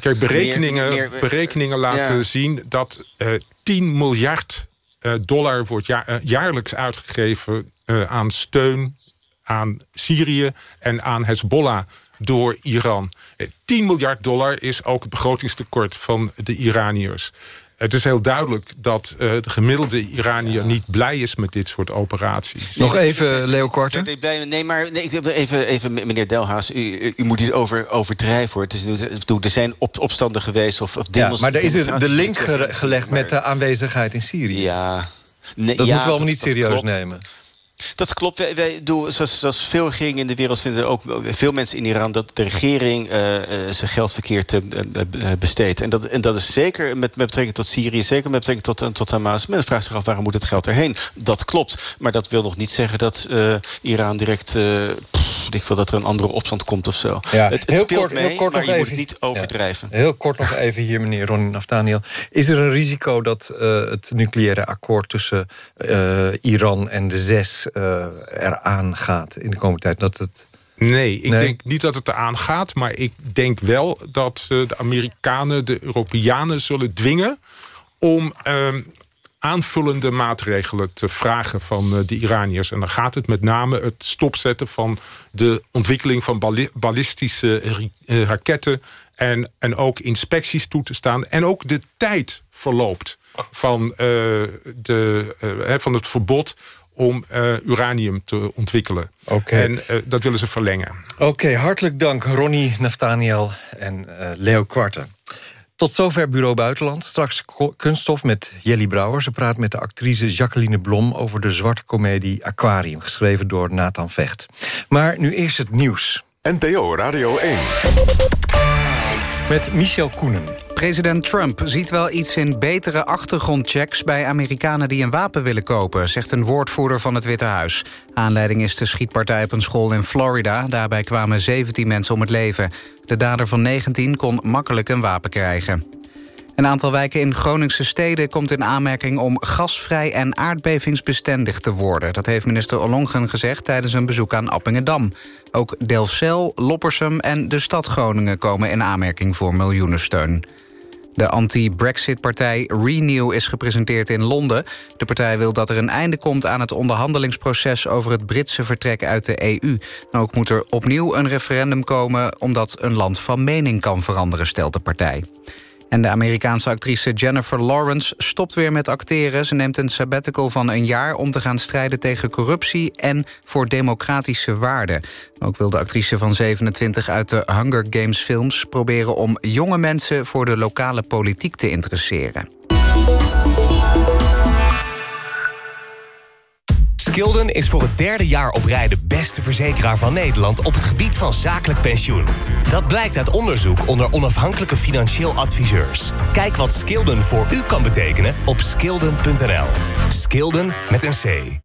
Kijk, berekeningen, Meer- meer- berekeningen laten ja. zien dat eh 10 miljard eh, dollar wordt ja- eh, jaarlijks uitgegeven eh, aan steun aan Syrië en aan Hezbollah door Iran. Eh, 10 miljard dollar is ook het begrotingstekort van de Iraniërs. Het is heel duidelijk dat eh, de gemiddelde Iranier niet blij is met dit soort operaties. Nog even, Leo Korte. Nee, maar nee, ik wil even, even meneer Delhaas, u, u, moet niet over, overdrijven hoor. Het is, bedoel, er zijn op, opstanden geweest of, of ja, maar er is er de link gelegd met de aanwezigheid in Syrië. Ja. Nee, dat ja, moeten we allemaal niet dat serieus nemen. Dat klopt. Wij, wij doen, zoals, zoals veel regeringen in de wereld vinden ook veel mensen in Iran dat de regering eh, eh, zijn geld verkeerd eh, besteedt. En dat, en dat is zeker met, met betrekking tot Syrië, zeker met betrekking tot, tot Hamas. Men vraagt zich af waarom moet het geld erheen. Dat klopt. Maar dat wil nog niet zeggen dat Iran direct. pff, ik wil dat er een andere opstand komt of zo. Ja, het, het heel speelt kort- mee, heel kort maar nog je moet even- niet overdrijven. Heel kort nog even hier, meneer Ron Naftaniel. Is er een risico dat het nucleaire akkoord tussen Iran en de zes eraan gaat in de komende tijd? Dat het... Nee, ik Nee? denk niet dat het eraan gaat. Maar ik denk wel dat eh, de Amerikanen de Europeanen zullen dwingen... om ehm, aanvullende maatregelen te vragen van uh, de Iraniërs. En dan gaat het met name het stopzetten van de ontwikkeling van ballistische raketten... En, en ook inspecties toe te staan. En ook de tijd verloopt van, uh, de, van het verbod om uranium te ontwikkelen. Okay. En dat willen ze verlengen. Oké, hartelijk dank Ronnie Naftaniel en Leo Kwarte. Tot zover Bureau Buitenland. Straks kunststof met Jelly Brouwer. Ze praat met de actrice Jacqueline Blom... over de zwarte komedie Aquarium, geschreven door Nathan Vecht. Maar nu eerst het nieuws. NPO Radio 1. Met Michel Koenen. President Trump ziet wel iets in betere achtergrondchecks... bij Amerikanen die een wapen willen kopen... zegt een woordvoerder van het Witte Huis. Aanleiding is de schietpartij op een school in Florida. Daarbij kwamen 17 mensen om het leven. De dader van 19 kon makkelijk een wapen krijgen. Een aantal wijken in Groningse steden komt in aanmerking om gasvrij en aardbevingsbestendig te worden. Dat heeft minister Ollongren gezegd tijdens een bezoek aan Appingedam. Ook Delfzijl, Loppersum en de stad Groningen komen in aanmerking voor miljoenensteun. De anti-Brexit-partij Renew is gepresenteerd in Londen. De partij wil dat er een einde komt aan het onderhandelingsproces... over het Britse vertrek uit de EU. Ook moet er opnieuw een referendum komen... omdat een land van mening kan veranderen, stelt de partij. En de Amerikaanse actrice Jennifer Lawrence stopt weer met acteren. Ze neemt een sabbatical van een jaar om te gaan strijden tegen corruptie... en voor democratische waarden. Ook wil de actrice van 27 uit de Hunger Games films... proberen om jonge mensen voor de lokale politiek te interesseren. Skilden is voor het derde jaar op rij de beste verzekeraar van Nederland op het gebied van zakelijk pensioen. Dat blijkt uit onderzoek onder onafhankelijke financieel adviseurs. Kijk wat Skilden voor u kan betekenen op skilden.nl. Skilden met een C.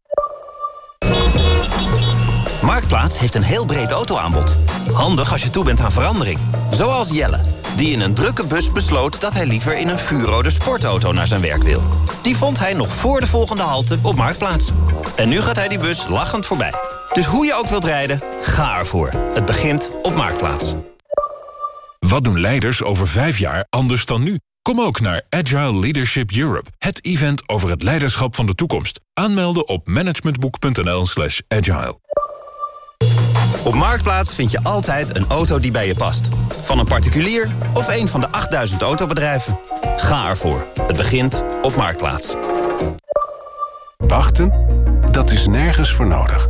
Marktplaats heeft een heel breed autoaanbod. Handig als je toe bent aan verandering. Zoals Jelle, die in een drukke bus besloot... dat hij liever in een vuurrode sportauto naar zijn werk wil. Die vond hij nog voor de volgende halte op Marktplaats. En nu gaat hij die bus lachend voorbij. Dus hoe je ook wilt rijden, ga ervoor. Het begint op Marktplaats. Wat doen leiders over vijf jaar anders dan nu? Kom ook naar Agile Leadership Europe, het event over het leiderschap van de toekomst. Aanmelden op managementboek.nl slash agile. Op Marktplaats vind je altijd een auto die bij je past. Van een particulier of een van de 8000 autobedrijven. Ga ervoor. Het begint op Marktplaats. Wachten? Dat is nergens voor nodig.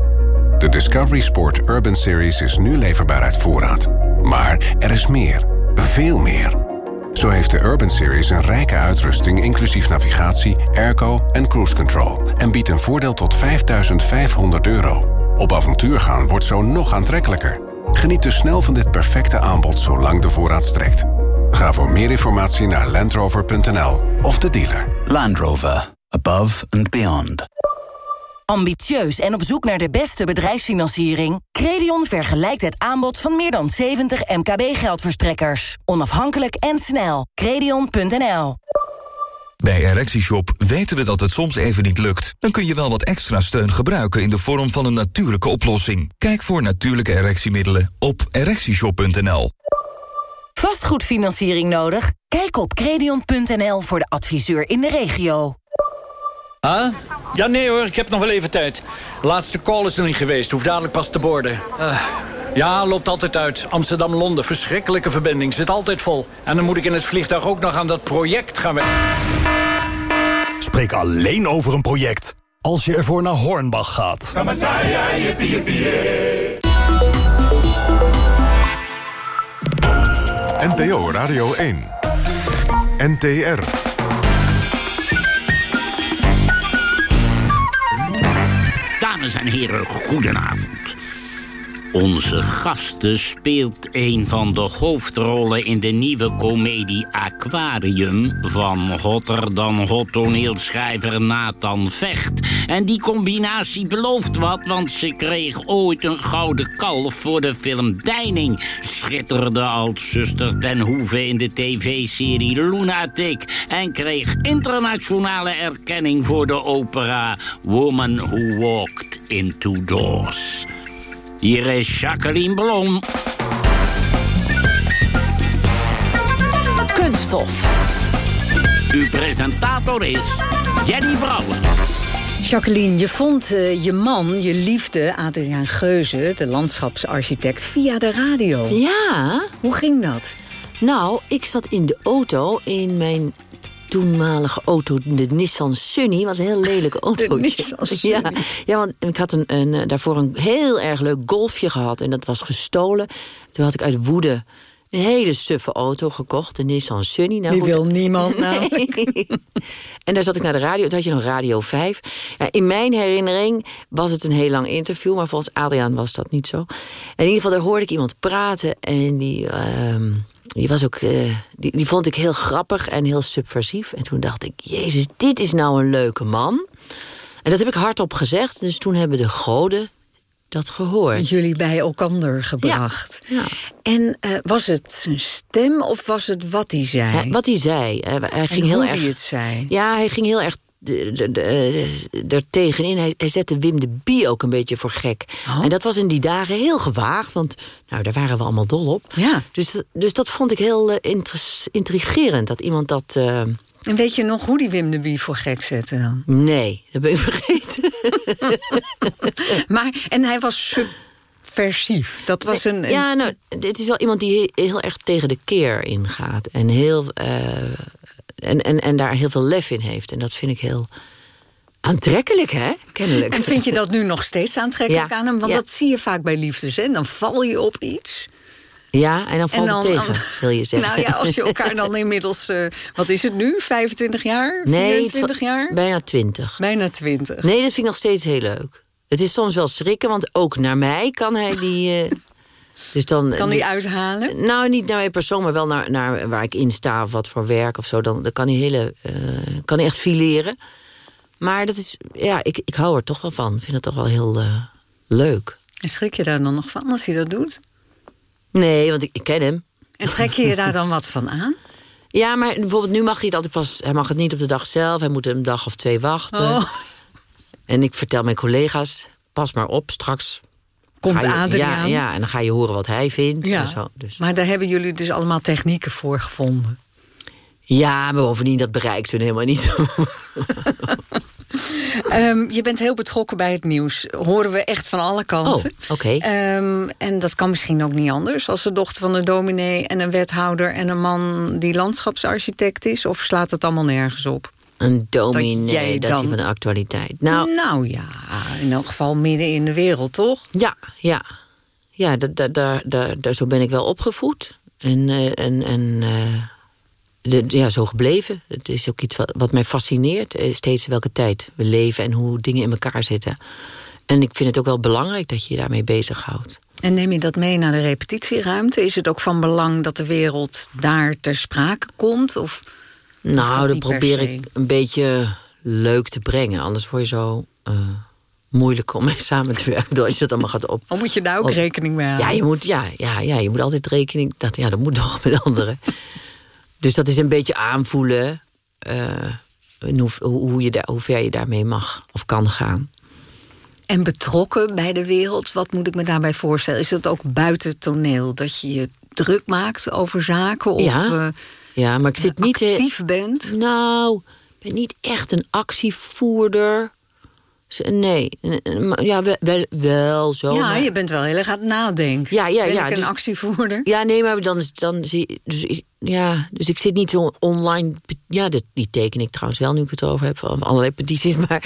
De Discovery Sport Urban Series is nu leverbaar uit voorraad. Maar er is meer. Veel meer. Zo heeft de Urban Series een rijke uitrusting... inclusief navigatie, airco en cruise control... en biedt een voordeel tot 5500 euro. Op avontuur gaan wordt zo nog aantrekkelijker. Geniet dus snel van dit perfecte aanbod zolang de voorraad strekt. Ga voor meer informatie naar landrover.nl of de dealer. Land Rover. Above and beyond. Ambitieus en op zoek naar de beste bedrijfsfinanciering? Credion vergelijkt het aanbod van meer dan 70 MKB-geldverstrekkers. Onafhankelijk en snel. Credion.nl bij ErectieShop weten we dat het soms even niet lukt. Dan kun je wel wat extra steun gebruiken in de vorm van een natuurlijke oplossing. Kijk voor natuurlijke erectiemiddelen op ErectieShop.nl. Vastgoedfinanciering nodig? Kijk op credion.nl voor de adviseur in de regio. Huh? Ja, nee hoor, ik heb nog wel even tijd. De laatste call is nog niet geweest, hoef dadelijk pas te borden. Uh, ja, loopt altijd uit. Amsterdam-Londen, verschrikkelijke verbinding, zit altijd vol. En dan moet ik in het vliegtuig ook nog aan dat project gaan Spreek alleen over een project als je ervoor naar Hornbach gaat. NPO Radio 1. NTR. En heren, goedenavond. Onze gasten speelt een van de hoofdrollen in de nieuwe komedie Aquarium van hotter dan hot toneelschrijver Nathan Vecht. En die combinatie belooft wat, want ze kreeg ooit een gouden kalf voor de film Deining. Schitterde als zuster ten hoeve in de tv-serie Lunatic en kreeg internationale erkenning voor de opera Woman Who Walked Into Doors. Hier is Jacqueline Blom. Kunststof. Uw presentator is Jenny Brouwer. Jacqueline, je vond uh, je man, je liefde, Adriaan Geuze... de landschapsarchitect, via de radio. Ja. Hoe ging dat? Nou, ik zat in de auto in mijn toenmalige auto, de Nissan Sunny. was een heel lelijke auto. Ja, ja, want ik had een, een, daarvoor een heel erg leuk golfje gehad. En dat was gestolen. Toen had ik uit woede een hele suffe auto gekocht, de Nissan Sunny. Nou, Die wil niemand nou. en daar zat ik naar de radio, toen had je nog Radio 5. Ja, in mijn herinnering was het een heel lang interview... maar volgens Adriaan was dat niet zo. En in ieder geval, daar hoorde ik iemand praten... en die, uh, die, was ook, uh, die, die vond ik heel grappig en heel subversief. En toen dacht ik, jezus, dit is nou een leuke man... En dat heb ik hardop gezegd. Dus toen hebben de goden dat gehoord. Jullie bij elkander gebracht. Ja. En uh, was het zijn stem of was het wat hij zei? Ja, wat hij zei. Uh, hij ging en heel hoe erg, hij het zei? Ja, hij ging heel erg er tegenin. Hij, hij zette Wim de Bie ook een beetje voor gek. Oh. En dat was in die dagen heel gewaagd. Want nou, daar waren we allemaal dol op. Ja. Dus, dus dat vond ik heel uh, intrigerend. Dat iemand dat... Uh, en weet je nog hoe die Wim de Bie voor gek zette dan? Nee, dat ben ik vergeten. maar, en hij was subversief. Dat was een, een... Ja, nou, dit is wel iemand die heel, heel erg tegen de keer ingaat. En, heel, uh, en, en, en daar heel veel lef in heeft. En dat vind ik heel aantrekkelijk, hè? Kennelijk. En vind je dat nu nog steeds aantrekkelijk ja. aan hem? Want ja. dat zie je vaak bij liefdes, hè? Dan val je op iets... Ja, en dan valt het tegen, wil je zeggen. Nou ja, als je elkaar dan inmiddels... Uh, wat is het nu? 25 jaar? Nee, 24 jaar? Bijna 20. Bijna 20. Nee, dat vind ik nog steeds heel leuk. Het is soms wel schrikken, want ook naar mij kan hij die... Uh, dus dan, kan die uithalen? Nou, niet naar mijn persoon, maar wel naar, naar waar ik in sta... of wat voor werk of zo. Dan, dan kan, hij hele, uh, kan hij echt fileren. Maar dat is, ja, ik, ik hou er toch wel van. Ik vind het toch wel heel leuk. En schrik je daar dan nog van als hij dat doet? Nee, want ik, ik, ken hem. En trek je je daar dan wat van aan? Ja, maar bijvoorbeeld nu mag hij het altijd pas... Hij mag het niet op de dag zelf. Hij moet een dag of twee wachten. Oh. En ik vertel mijn collega's... pas maar op, straks... Komt je, Adriaan. Ja, ja, en dan ga je horen wat hij vindt. Ja. En zo, dus. Maar daar hebben jullie dus allemaal technieken voor gevonden. Ja, maar bovendien, dat bereikt hun helemaal niet. Um, je bent heel betrokken bij het nieuws. Horen we echt van alle kanten. Oh, oké. Okay. Um, en dat kan misschien ook niet anders. Als de dochter van een dominee en een wethouder... en een man die landschapsarchitect is. Of slaat het allemaal nergens op? Een dominee, dat, jij dat dan... die van de actualiteit. Nou, nou ja, in elk geval midden in de wereld, toch? Ja, ja. Ja, daar, daar, daar, daar, zo ben ik wel opgevoed. En... Uh, en, en de, ja, zo gebleven. Het is ook iets wat, wat mij fascineert. Steeds welke tijd we leven en hoe dingen in elkaar zitten. En ik vind het ook wel belangrijk dat je je daarmee bezighoudt. En neem je dat mee naar de repetitieruimte? Is het ook van belang dat de wereld daar ter sprake komt? Of, nou, dat probeer ik een beetje leuk te brengen. Anders word je zo... Uh, moeilijk om mee samen te werken als je het allemaal gaat op. Of moet je daar ook op, rekening mee houden? Ja, je moet, ja, ja, ja, je moet altijd rekening... Dat, ja, dat moet toch met anderen. Dus dat is een beetje aanvoelen uh, hoe, hoe, je daar, hoe ver je daarmee mag of kan gaan. En betrokken bij de wereld, wat moet ik me daarbij voorstellen? Is dat ook buiten toneel? Dat je je druk maakt over zaken? Of ja, uh, ja maar ik zit niet... actief bent? Nou, ik ben niet echt een actievoerder. Nee, ja, wel, wel, zo. Ja, maar... je bent wel heel erg aan het nadenken. Ja, ja, ben ja. ik een dus, actievoerder? Ja, nee, maar dan, dan zie dus ik, ja, dus ik zit niet zo online. Ja, dat, die teken ik trouwens wel nu ik het over heb van allerlei petities. Maar,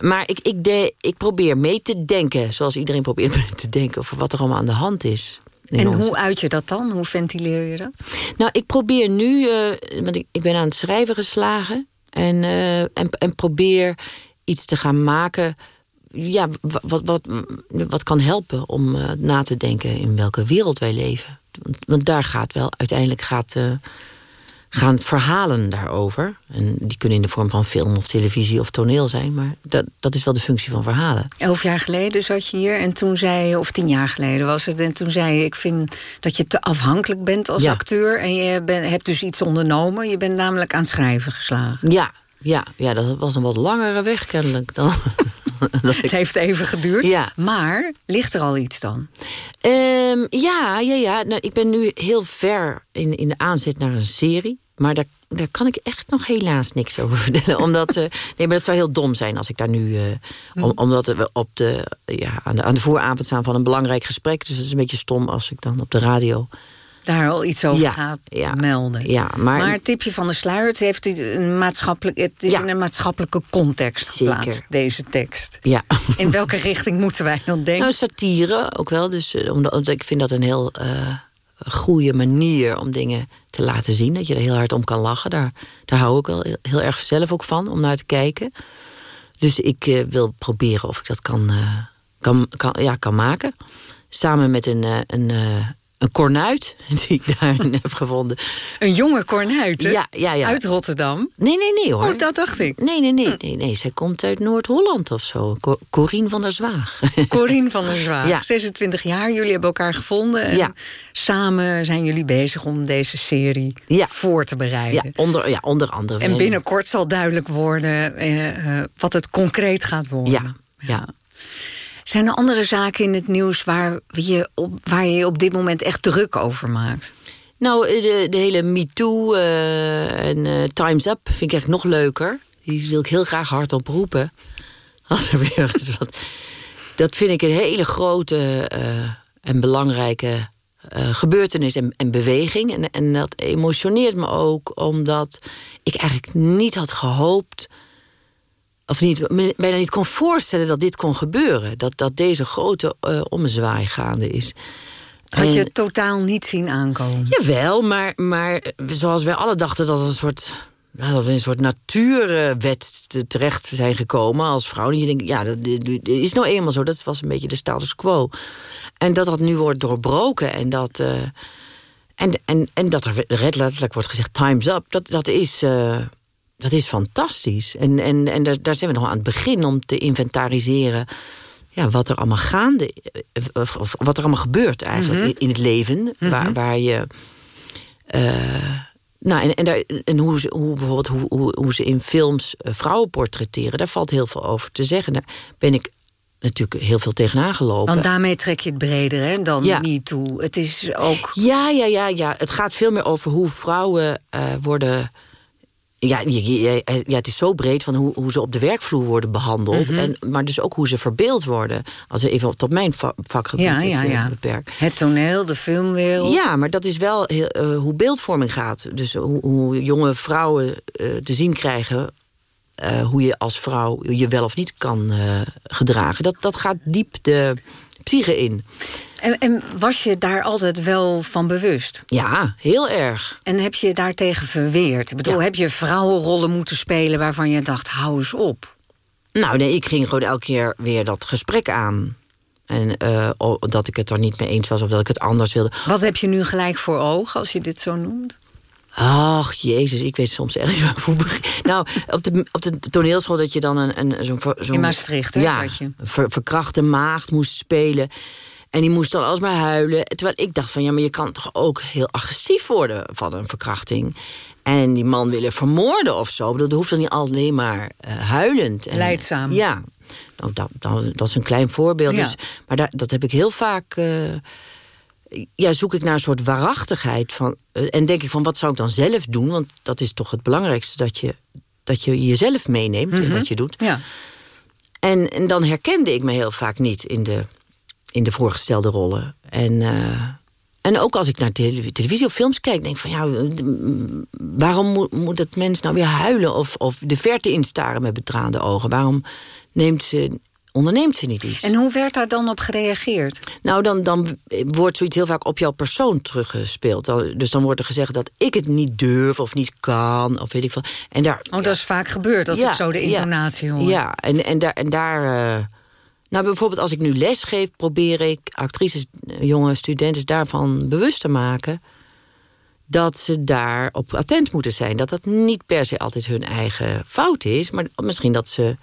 maar ik, ik, de, ik probeer mee te denken, zoals iedereen probeert mee te denken over wat er allemaal aan de hand is. En hoe uit je dat dan? Hoe ventileer je dat? Nou, ik probeer nu, uh, want ik, ik ben aan het schrijven geslagen en, uh, en, en probeer iets te gaan maken ja, wat, wat, wat kan helpen om uh, na te denken in welke wereld wij leven. Want, want daar gaat wel, uiteindelijk gaat, gaan verhalen daarover. En die kunnen in de vorm van film of televisie of toneel zijn. Maar dat, dat is wel de functie van verhalen. Elf jaar geleden zat je hier en toen zei je, of tien jaar geleden was het... en toen zei je, ik vind dat je te afhankelijk bent als ja. acteur... en je ben, hebt dus iets ondernomen. Je bent namelijk aan schrijven geslagen. Ja, ja, ja, dat was een wat langere weg kennelijk dan. Het heeft even geduurd. Ja. Maar ligt er al iets dan? Um, ja, ja, ja. Nou, ik ben nu heel ver in, in de aanzet naar een serie. Maar daar, daar kan ik echt nog helaas niks over vertellen. Omdat, nee, maar dat zou heel dom zijn als ik daar nu... om, omdat we op de, ja, aan, de, aan de vooravond staan van een belangrijk gesprek. Dus het is een beetje stom als ik dan op de radio daar al iets over gaat melden. Ja, maar, maar het tipje van de sluier, het, heeft een maatschappelijk, het is in een maatschappelijke context geplaatst, deze tekst. Ja. In welke richting moeten wij dan denken? Nou, satire ook wel. Dus, uh, omdat, ik vind dat een heel uh, goede manier om dingen te laten zien. Dat je er heel hard om kan lachen. Daar, daar hou ik wel heel, erg zelf ook van, om naar te kijken. Dus ik uh, wil proberen of ik dat kan, kan, kan, ja, kan maken. Samen met een, een een kornuit die ik daar heb gevonden. Een jonge kornuit, hè? Ja, ja, ja. Uit Rotterdam? Nee, nee, nee hoor. Oh, dat dacht ik. Nee, nee, nee. nee, nee. Zij komt uit Noord-Holland of zo. Corine van der Zwaag. Corine van der Zwaag. Ja. 26 jaar, jullie hebben elkaar gevonden. En ja. samen zijn jullie bezig om deze serie ja. voor te bereiden. Ja, onder, ja, onder andere. En binnenkort zal duidelijk worden uh, uh, wat het concreet gaat worden. Ja, ja. Zijn er andere zaken in het nieuws waar je op, waar je op dit moment echt druk over maakt? Nou, de, de hele MeToo uh, en uh, Time's Up vind ik echt nog leuker. Die wil ik heel graag hard oproepen. Er weer eens wat... Dat vind ik een hele grote uh, en belangrijke gebeurtenis en, en beweging. En, en dat emotioneert me ook, omdat ik eigenlijk niet had gehoopt of niet, bijna niet kon voorstellen dat dit kon gebeuren. Dat, dat deze grote uh, ommezwaai gaande is. Had je het totaal niet zien aankomen? Jawel, maar, maar zoals wij alle dachten dat het een soort... Nou, dat we een soort natuurwet terecht zijn gekomen als vrouw. En je denkt, ja, dat, is nou eenmaal zo. Dat was een beetje de status quo. En dat dat nu wordt doorbroken en dat... Uh, en, en, en dat er letterlijk wordt gezegd, time's up. Dat, dat is... Uh, dat is fantastisch. En, en, en daar, daar zijn we nog aan het begin om te inventariseren ja, wat er allemaal gaande, of, of wat er allemaal gebeurt eigenlijk Mhm. in, in het leven. waar, waar je. eh, nou, en, en, daar, en hoe, ze, hoe bijvoorbeeld hoe, hoe, hoe ze in films eh, vrouwen portretteren, daar valt heel veel over te zeggen. Daar ben ik natuurlijk heel veel tegenaan gelopen. Want daarmee trek je het breder hè, dan Ja. niet toe. Het is ook... Ja, ja, ja, ja. Het gaat veel meer over hoe vrouwen eh, worden. Ja, je- ja, het is zo breed van hoe, hoe ze op de werkvloer worden behandeld. Mhm. en, maar dus ook hoe ze verbeeld worden. Als we even tot mijn va- vakgebied Ja, het, ja, eh, ja. beperk. Het toneel, de filmwereld. Ja, maar dat is wel heel, eh, hoe beeldvorming gaat. Dus hoe, hoe jonge vrouwen eh, te zien krijgen... hoe je als vrouw je wel of niet kan gedragen. Dat, dat gaat diep de psyche in. En, en was je daar altijd wel van bewust? Ja, heel erg. En heb je daartegen verweerd? Ik bedoel, heb je vrouwenrollen moeten spelen waarvan je dacht, hou eens op? Nou, nee, ik ging gewoon elke keer weer dat gesprek aan. En eh, dat ik het er niet mee eens was of dat ik het anders wilde. Wat heb je nu gelijk voor ogen als je dit zo noemt? Ach, jezus, ik weet soms echt niet begin. Nou, op de, op de toneelschool dat je dan een... een zo'n In Maastricht, hè, ja, je. ver- verkrachte maagd moest spelen. En die moest dan alsmaar huilen. Terwijl ik dacht van, ja, maar je kan toch ook heel agressief worden van een verkrachting. En die man willen vermoorden of zo. Dat hoeft dan niet alleen maar eh, huilend. En, Leidzaam. Ja, nou, dat, dat, dat is een klein voorbeeld. Ja. Dus, maar daar, dat heb ik heel vaak... eh, ja, zoek ik naar een soort waarachtigheid. Van, eh, en denk ik van, wat zou ik dan zelf doen? Want dat is toch het belangrijkste, dat je, dat je jezelf meeneemt in Mhm. wat je doet. Ja. En, en dan herkende ik me heel vaak niet in de, in de voorgestelde rollen. En, eh, en ook als ik naar tele- televisie of films kijk, denk ik van ja, waarom moet, moet dat mens nou weer huilen of, of de verte instaren met betraande ogen? Waarom neemt ze, onderneemt ze niet iets? En hoe werd daar dan op gereageerd? Nou, dan, dan wordt zoiets heel vaak op jouw persoon teruggespeeld. Dus dan wordt er gezegd dat ik het niet durf of niet kan, of weet ik veel. En daar, Oh, dat is vaak gebeurd als Ja, ik zo de ja, intonatie hoor. Ja, en, en daar... En daar eh, nou, bijvoorbeeld als ik nu les geef, probeer ik actrices, eh, jonge studenten daarvan bewust te maken dat ze daarop attent moeten zijn. Dat dat niet per se altijd hun eigen fout is, maar misschien dat ze.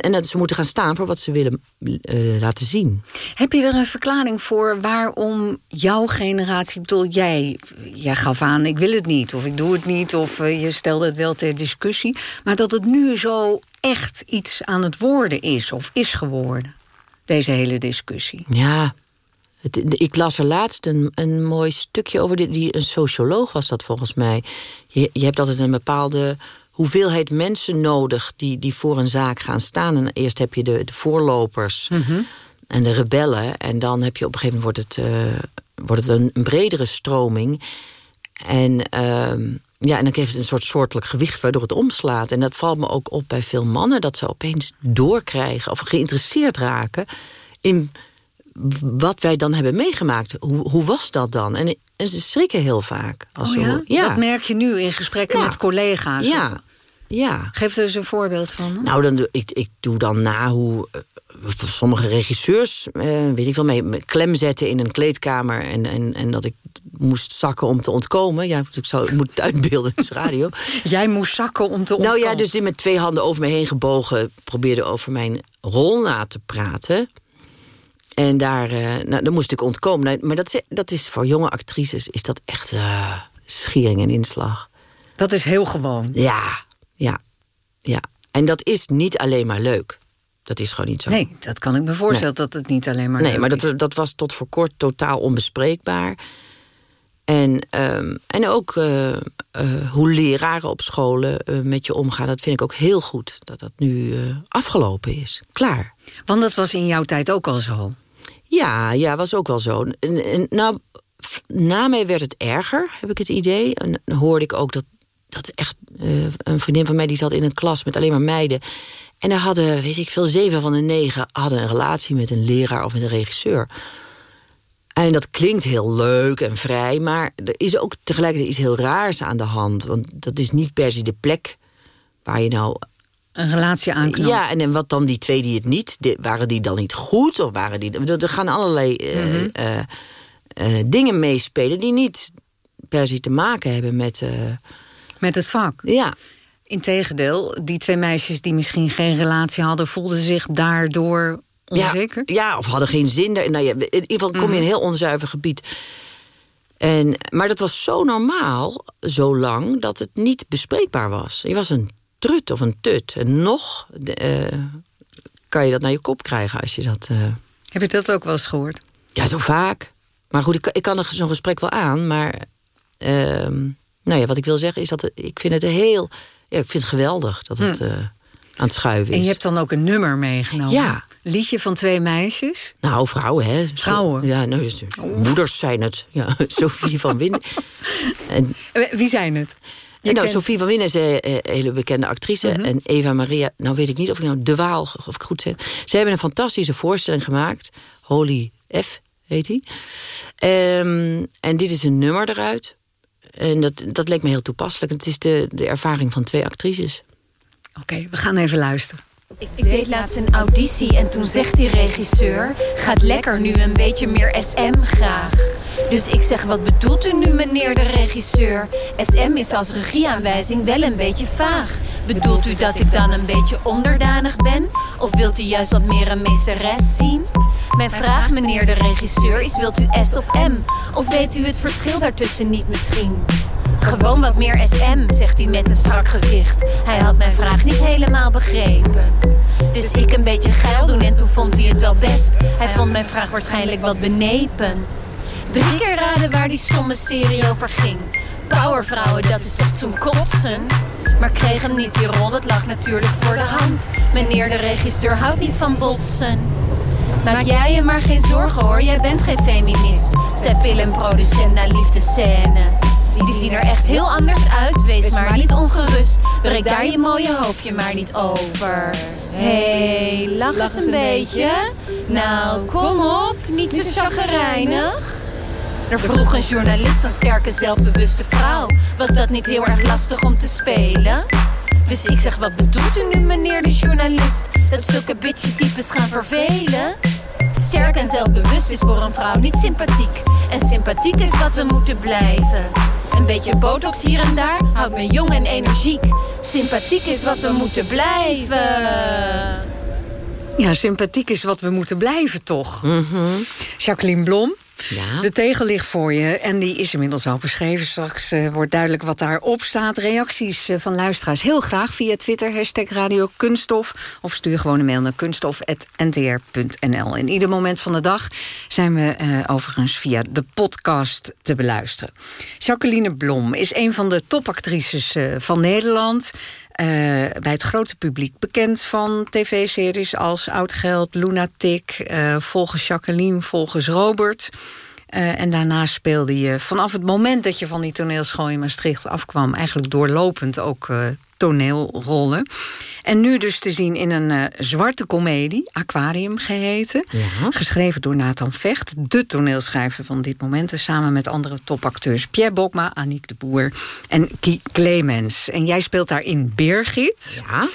En, dat ze moeten gaan staan voor wat ze willen eh, laten zien. Heb je er een verklaring voor waarom jouw generatie... Bedoel, jij, jij gaf aan, ik wil het niet, of ik doe het niet... of eh, je stelde het wel ter discussie... maar dat het nu zo echt iets aan het worden is, of is geworden... deze hele discussie. Ja, ik las er laatst een, een mooi stukje over. Die, die, een socioloog was dat volgens mij. Je, je hebt altijd een bepaalde hoeveelheid mensen nodig... die, die voor een zaak gaan staan. En eerst heb je de, de voorlopers Mhm. en de rebellen. En dan heb je op een gegeven moment wordt het, eh, wordt het een, een bredere stroming. En, ehm, ja, en dan geeft het een soort soortelijk gewicht waardoor het omslaat. En dat valt me ook op bij veel mannen... dat ze opeens doorkrijgen of geïnteresseerd raken... in wat wij dan hebben meegemaakt. Hoe, hoe was dat dan? En, en ze schrikken heel vaak. Als Oh ja. Dat merk je nu in gesprekken met collega's. Ja. Ja. Geef er eens een voorbeeld van. Nou, dan doe, ik, ik doe dan na hoe eh, sommige regisseurs, eh, weet ik wel, mee, me klem zetten in een kleedkamer. En, en, en dat ik moest zakken om te ontkomen. Ja, ik, zou, ik moet het uitbeelden, is radio. Jij moest zakken om te Nou ontkomen. ja, dus in met twee handen over me heen gebogen... probeerde over mijn rol na te praten. En daar, eh, nou, dan moest ik ontkomen. Nou, maar dat, is- dat is voor jonge actrices is dat echt schiering en inslag. Dat is heel gewoon. Ja, ja, ja. En dat is niet alleen maar leuk. Dat is gewoon niet zo. Nee, dat kan ik me voorstellen dat het niet alleen maar Nee, leuk maar is. dat, dat was tot voor kort totaal onbespreekbaar. En, ehm, en ook eh, eh, hoe leraren op scholen eh, met je omgaan... dat vind ik ook heel goed, dat dat nu afgelopen is. Klaar. Want dat was in jouw tijd ook al zo. Ja, ja, was ook wel zo. En, en, nou, na mij werd het erger, heb ik het idee. En hoorde ik ook dat, dat echt eh, een vriendin van mij... die zat in een klas met alleen maar meiden. En er hadden, weet ik veel, zeven van de negen... hadden een relatie met een leraar of met een regisseur. En dat klinkt heel leuk en vrij... maar er is ook tegelijkertijd iets heel raars aan de hand. Want dat is niet per se de plek waar je nou Een relatie aanknopt. ja, en, en wat dan die twee die het niet... waren die dan niet goed? Of waren die... Er gaan allerlei eh, Mhm. eh, dingen meespelen... die niet per se te maken hebben met... Met het vak. Ja. Integendeel, die twee meisjes die misschien geen relatie hadden... voelden zich daardoor onzeker. Ja, ja, of hadden geen zin. Daar, nou ja, in ieder geval kom je in Mhm. een heel onzuiver gebied. En, maar dat was zo normaal, zo lang, dat het niet bespreekbaar was. Je was een trut of een tut. En nog de, eh, kan je dat naar je kop krijgen als je dat... eh, Heb je dat ook wel eens gehoord? Ja, zo vaak. Maar goed, ik, kan- ik kan er zo'n gesprek wel aan. Maar ehm, nou ja, wat ik wil zeggen is dat ik vind het heel... Ja, ik vind het geweldig dat het Hm. eh, aan het schuiven is. En je hebt dan ook een nummer meegenomen. Ja. Liedje van twee meisjes. Nou, vrouwen, hè. Vrouwen? Ja, nou, dus, moeders zijn het. Ja, Sophie van Winnen. En, Eh, Wie zijn het? Je nou, kent- Sophie van Winnen is een eh, hele bekende actrice. Mhm. En Eva Maria, nou weet ik niet of ik nou De Waal, of ik goed zeg. Ze hebben een fantastische voorstelling gemaakt. Holy F heet die. Ehm, en dit is een nummer eruit. En dat, dat leek me heel toepasselijk. Het is de, de ervaring van twee actrices. Oké, we gaan even luisteren. Ik deed laatst een auditie en toen zegt die regisseur... gaat lekker nu een beetje meer SM graag. Dus ik zeg, wat bedoelt u nu meneer de regisseur? SM is als regieaanwijzing wel een beetje vaag. Bedoelt u dat ik dan een beetje onderdanig ben? Of wilt u juist wat meer een meesteres zien? Mijn vraag meneer de regisseur is, wilt u S of M? Of weet u het verschil daartussen niet misschien? Gewoon wat meer SM, zegt hij met een strak gezicht. Hij had mijn vraag niet helemaal begrepen. Dus ik een beetje geil doen en toen vond hij het wel best. Hij vond mijn vraag waarschijnlijk wat benepen. Drie keer raden waar die stomme serie over ging. Powervrouwen, dat is toch zo'n kotsen? Maar kreeg hem niet die rol, dat lag natuurlijk voor de hand. Meneer de regisseur houdt niet van botsen. Maak jij je maar geen zorgen hoor, jij bent geen feminist. Zij filmproducent na liefdescène. Die zien er echt heel anders uit, wees maar niet ongerust. Breek daar je mooie hoofdje maar niet over. Hey, lach eens een beetje. Nou, kom op, niet zo chagrijnig. Er vroeg een journalist zo'n sterke, zelfbewuste vrouw. Was dat niet heel erg lastig om te spelen? Dus ik zeg, wat bedoelt u nu, meneer de journalist? Dat zulke bitchy types gaan vervelen? Sterk en zelfbewust is voor een vrouw niet sympathiek. En sympathiek is wat we moeten blijven. Een beetje botox hier en daar houdt me jong en energiek. Sympathiek is wat we moeten blijven. Ja, sympathiek is wat we moeten blijven, toch? Mhm. Jacqueline Blom, Ja. De tegel ligt voor je en die is inmiddels al beschreven. Straks uh, wordt duidelijk wat daarop staat. Reacties uh, van luisteraars heel graag via Twitter, hashtag Radio Kunststof. Of stuur gewoon een mail naar kunststof.ntr.nl. In ieder moment van de dag zijn we uh, overigens via de podcast te beluisteren. Jacqueline Blom is een van de topactrices van Nederland... Uh, bij het grote publiek bekend van tv-series als Oud Geld, Lunatic, uh, volgens Jacqueline, volgens Robert. Uh, en daarna speelde je vanaf het moment dat je van die toneelschool in Maastricht afkwam, eigenlijk doorlopend ook toneelrollen. En nu dus te zien in een uh, zwarte komedie, Aquarium geheten. Ja. Geschreven door Nathan Vecht, de toneelschrijver van dit moment. Samen met andere topacteurs Pierre Bokma, Aniek de Boer en Kie Clemens. En jij speelt daarin Birgit. Ja.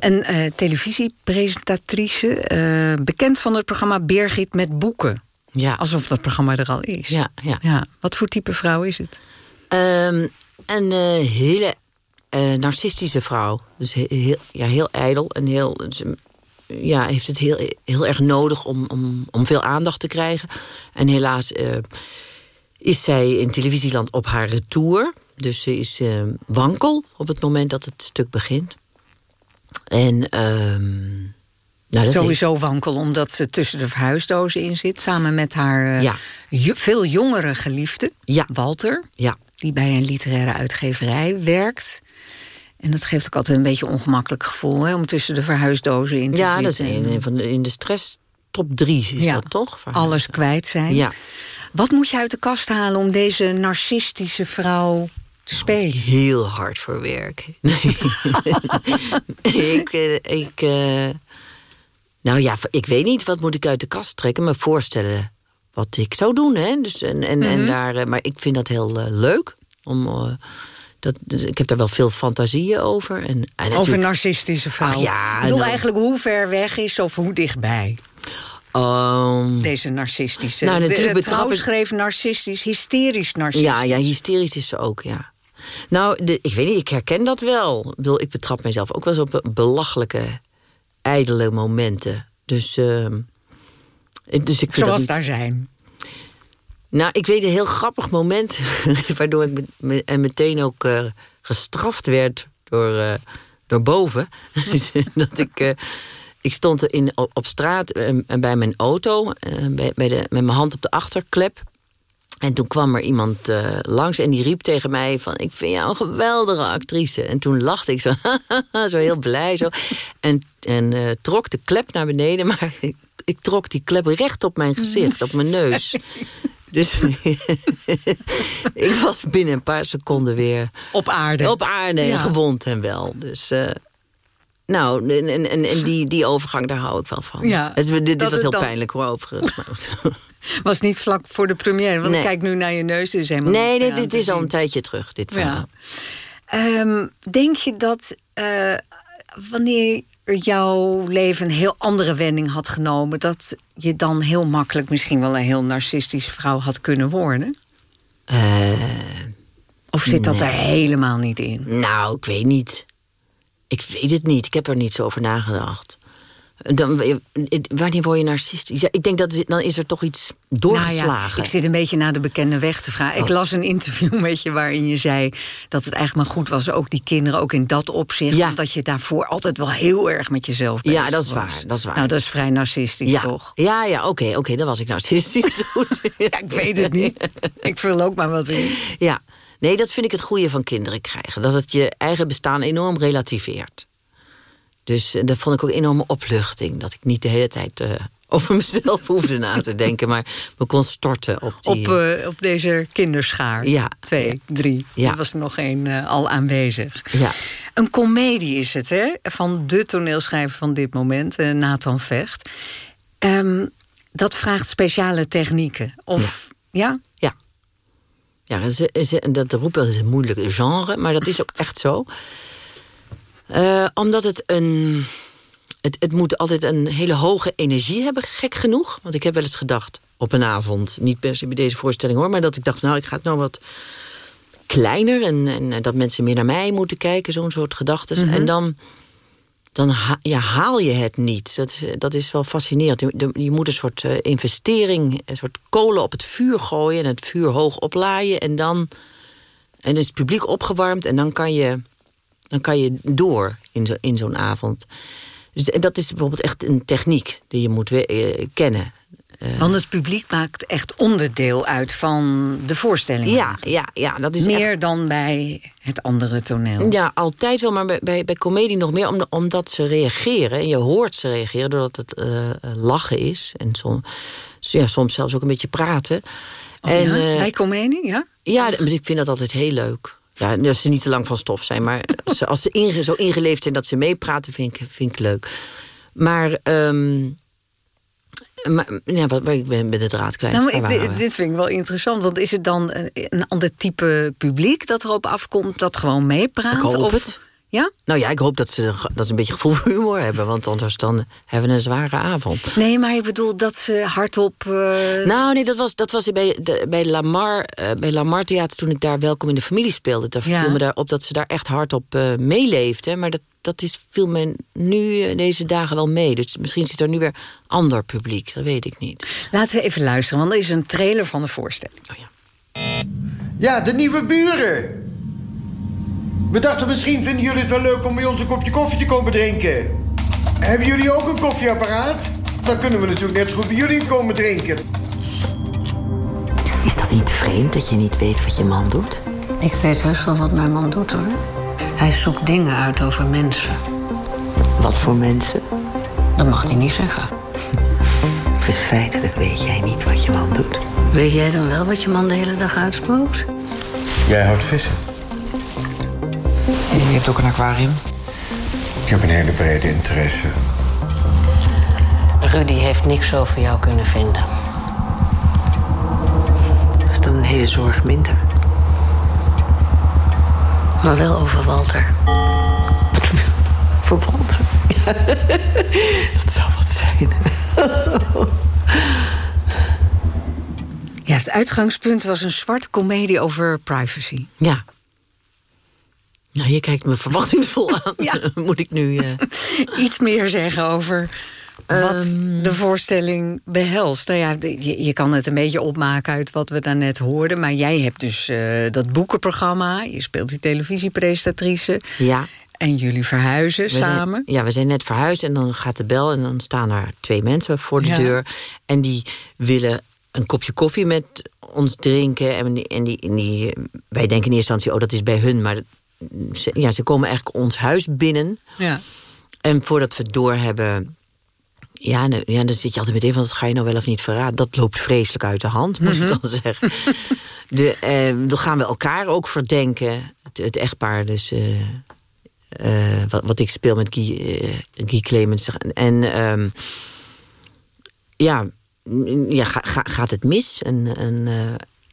Een televisiepresentatrice, bekend van het programma Birgit met boeken. Ja. Alsof dat programma er al is. Ja, ja. ja. Wat voor type vrouw is het? Um, een hele uh, narcistische vrouw. Dus heel, ja, heel ijdel en heel, dus, ja, heeft het heel, heel erg nodig om, om, om veel aandacht te krijgen. En helaas uh, is zij in televisieland op haar retour. Dus ze is wankel op het moment dat het stuk begint. En... Um, nou, Sowieso wankel, omdat ze tussen de verhuisdozen in zit... samen met haar ja. veel jongere geliefde, ja. Walter... Ja. die bij een literaire uitgeverij werkt... En dat geeft ook altijd een beetje een ongemakkelijk gevoel... Hè, om tussen de verhuisdozen in te ja, zitten. Ja, dat is een van de, in de stress top drie is ja, dat toch? Alles kwijt zijn. Ja. Wat moet je uit de kast halen om deze narcistische vrouw te spelen? Heel hard voor werk. Nee. ik... ik uh, nou ja, ik weet niet, wat moet ik uit de kast trekken? Me voorstellen wat ik zou doen. Hè? Dus, en, en, mm -hmm. en daar, maar ik vind dat heel uh, leuk om... Uh, dat, dus ik heb daar wel veel fantasieën over. En, en over narcistische vrouwen. Ja, ik bedoel nou, eigenlijk hoe ver weg is of hoe dichtbij? Um, Deze narcistische. Nou, natuurlijk de, trouw schreef narcistisch, hysterisch narcistisch. Ja, ja, hysterisch is ze ook, ja. Nou, de, ik weet niet, ik herken dat wel. Ik bedoel, ik betrap mezelf ook wel eens op belachelijke, ijdele momenten. Dus, uh, dus ik vind Zoals daar zijn. Nou, ik weet een heel grappig moment... waardoor ik me, en meteen ook uh, gestraft werd door, uh, door boven. dat ik, ik stond in, op, op straat bij mijn auto... bij, bij de, met mijn hand op de achterklep. En toen kwam er iemand langs en die riep tegen mij van... ik vind jou een geweldige actrice. En toen lachte ik zo, zo heel blij. Zo. En, en trok de klep naar beneden, maar... Ik, ik trok die klep recht op mijn gezicht, op mijn neus. Dus ik was binnen een paar seconden weer... Op aarde. Op aarde, ja. gewond en wel. Dus... Uh, nou, en, en, en die, die overgang, daar hou ik wel van. Ja, het, dit dit was heel dan... pijnlijk hoor, overigens. was niet vlak voor de première, want nee. ik kijk nu naar je neus. Is helemaal nee, dit, dit is al een tijdje terug, dit verhaal. Ja. Um, denk je dat uh, wanneer jouw leven een heel andere wending had genomen... dat je dan heel makkelijk misschien wel een heel narcistische vrouw had kunnen worden? Uh, of zit dat er helemaal niet in? Nou, ik weet niet. Ik weet het niet. Ik heb er niet zo over nagedacht. Dan, wanneer word je narcistisch? Ja, ik denk dat dan is er toch iets doorgeslagen. Nou ja, ik zit een beetje naar de bekende weg te vragen. Oh. Ik las een interview met je waarin je zei dat het eigenlijk maar goed was, ook die kinderen, ook in dat opzicht, ja. dat je daarvoor altijd wel heel erg met jezelf bezig Ja, dat is was. waar. Dat is waar. Nou, dat is vrij narcistisch, ja. toch? Ja, ja, oké, okay, oké, okay, dan was ik narcistisch. ja, ik weet het niet. Ik vul ook maar wat in. Ja, nee, dat vind ik het goede van kinderen krijgen. Dat het je eigen bestaan enorm relativeert. Dus dat vond ik ook een enorme opluchting. Dat ik niet de hele tijd uh, over mezelf hoefde na te denken. Maar me kon storten op die... Op, uh, op deze kinderschaar. Ja. Twee, drie. Ja. Er was nog één uh, al aanwezig. Ja. Een komedie is het, hè? Van de toneelschrijver van dit moment, Nathan Vecht. Um, dat vraagt speciale technieken. Of, ja? Ja. Ja, ja dat roepen is een moeilijk genre, maar dat is ook echt zo. Uh, omdat het een... Het, het moet altijd een hele hoge energie hebben, gek genoeg. Want ik heb wel eens gedacht, op een avond... niet per se bij deze voorstelling hoor... maar dat ik dacht, nou, ik ga het nou wat kleiner... en, en dat mensen meer naar mij moeten kijken, zo'n soort gedachten. Mhm. Mm -hmm. En dan, dan ja, haal je het niet. Dat is, dat is wel fascinerend. Je, je moet een soort uh, investering, een soort kolen op het vuur gooien... en het vuur hoog oplaaien en dan... en is het publiek opgewarmd en dan kan je, dan kan je door in zo'n in zo'n avond. Dus dat is bijvoorbeeld echt een techniek die je moet uh, kennen. Uh, Want het publiek maakt echt onderdeel uit van de voorstelling. Ja, ja, ja dat is meer echt... dan bij het andere toneel. Ja, altijd wel, maar bij, bij, bij comedie nog meer omdat ze reageren. En je hoort ze reageren doordat het uh, lachen is. En som, ja, soms zelfs ook een beetje praten. Oh, en, ja? bij comedie, ja? Ja, ik vind dat altijd heel leuk. Ja, als ze niet te lang van stof zijn. Maar als ze inge, zo ingeleefd zijn dat ze meepraten, vind ik, vind ik leuk. Maar... Um, maar, ja, wat, ik ben, ben de draad kwijt. Nou, ik, dit, dit, vind ik wel interessant. Want is het dan een, een ander type publiek dat erop afkomt... dat gewoon meepraat? Ik hoop of, het. Ja? Nou ja, ik hoop dat ze, dat ze een beetje gevoel voor humor hebben. Want anders dan hebben we een zware avond. Nee, maar ik bedoel dat ze hardop... Uh... Nou nee, dat was, dat was bij, de, bij, Lamar, uh, bij Lamar Theater toen ik daar Welkom in de Familie speelde. Daar ja. viel me daar op dat ze daar echt hardop uh, meeleefden. Maar dat, dat is, viel me nu deze dagen wel mee. Dus misschien zit er nu weer ander publiek. Dat weet ik niet. Laten we even luisteren, want er is een trailer van de voorstelling. Oh ja. Ja, de nieuwe buren. We dachten misschien vinden jullie het wel leuk om bij ons een kopje koffie te komen drinken. Hebben jullie ook een koffieapparaat? Dan kunnen we natuurlijk net zo goed bij jullie komen drinken. Is dat niet vreemd dat je niet weet wat je man doet? Ik weet heus wel wat mijn man doet hoor. Hij zoekt dingen uit over mensen. Wat voor mensen? Dat mag hij niet zeggen. Dus feitelijk weet jij niet wat je man doet. Weet jij dan wel wat je man de hele dag uitspookt? Jij houdt vissen. Je hebt ook een aquarium? Ik heb een hele brede interesse. Rudy heeft niks over jou kunnen vinden. Dat is dan een hele zorg minder. Maar wel over Walter. Voor Walter? Dat zou wat zijn. Ja, het uitgangspunt was een zwarte komedie over privacy. Ja. Nou, je kijkt me verwachtingsvol aan. ja. Moet ik nu... Uh... Iets meer zeggen over wat um... de voorstelling behelst. Nou ja, je, je, kan het een beetje opmaken uit wat we daarnet hoorden. Maar jij hebt dus uh, dat boekenprogramma. Je speelt die televisiepresentatrice. Ja. En jullie verhuizen we samen. Zijn, ja, we zijn net verhuisd en dan gaat de bel... en dan staan er twee mensen voor de ja. deur. En die willen een kopje koffie met ons drinken. En, die, en, die, en die, wij denken in eerste instantie, oh, dat is bij hun. Maar ze, ja, ze komen eigenlijk ons huis binnen. Ja. En voordat we het doorhebben... Ja, ja, dan zit je altijd meteen van, dat ga je nou wel of niet verraden. Dat loopt vreselijk uit de hand, moet mm -hmm. ik dan zeggen. de, eh, dan gaan we elkaar ook verdenken. Het, het echtpaar, dus... Uh, uh, wat, wat, ik speel met Guy, uh, Guy Clemens. En um, ja, ja ga, ga, gaat het mis? En, en,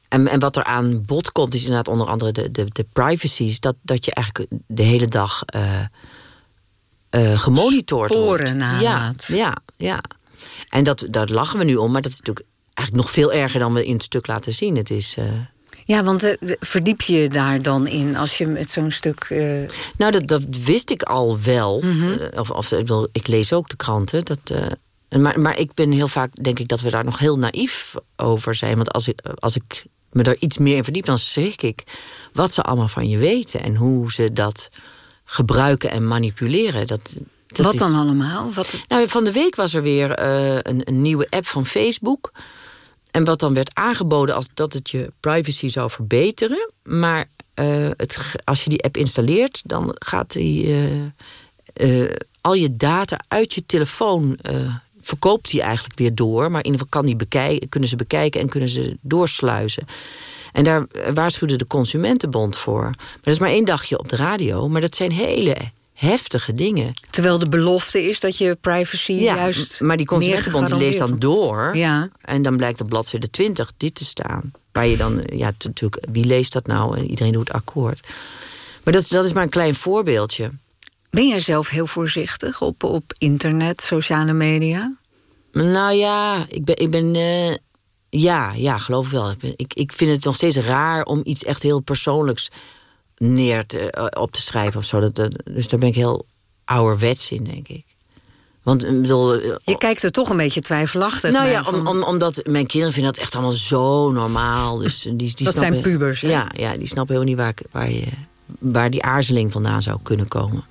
en, en, wat er aan bod komt, is inderdaad onder andere de, de, de privacies. Dat, dat je eigenlijk de hele dag gemonitord Sporen wordt. Ja, ja, ja. En dat, daar lachen we nu om, maar dat is natuurlijk eigenlijk nog veel erger dan we in het stuk laten zien. Het is. Ja, want uh, verdiep je daar dan in als je met zo'n stuk... Uh... Nou, dat, dat wist ik al wel. Mm -hmm. uh, of, of ik, ik lees ook de kranten. Dat, maar, maar ik ben heel vaak, denk ik, dat we daar nog heel naïef over zijn. Want als ik, als ik me daar iets meer in verdiep, dan schrik ik... wat ze allemaal van je weten en hoe ze dat gebruiken en manipuleren. Dat, dat wat is... dan allemaal? Wat... Nou, van de week was er weer een, een nieuwe app van Facebook... En wat dan werd aangeboden als dat het je privacy zou verbeteren. Maar uh, het, als je die app installeert, dan gaat die, uh, al je data uit je telefoon. Verkoopt die eigenlijk weer door. Maar in ieder geval kan die bekijken, kunnen ze bekijken en kunnen ze doorsluizen. En daar waarschuwde de Consumentenbond voor. Maar dat is maar één dagje op de radio. Maar dat zijn hele heftige dingen. Terwijl de belofte is dat je privacy ja, juist maar die Consumentenbond leest dan door. Ja. En dan blijkt op bladzijde 20 dit te staan. Waar je dan, ja, natuurlijk, wie leest dat nou? En iedereen doet akkoord. Maar dat, dat is maar een klein voorbeeldje. Ben jij zelf heel voorzichtig op, op internet, sociale media? Nou ja, ik ben... Ik ben uh, ja, ja, geloof wel. Ik, ben, ik, ik vind het nog steeds raar om iets echt heel persoonlijks neer te, op te schrijven of zo. Dat, dat, dus daar ben ik heel ouderwets in, denk ik. Want ik bedoel, eh, Je kijkt er toch een beetje twijfelachtig nou ja, om, van- om, omdat mijn kinderen vinden dat echt allemaal zo normaal. Dus die, die Dat snappen- zijn pubers, hè? Ja, ja, die snappen helemaal niet waar, waar, je, waar die aarzeling vandaan zou kunnen komen.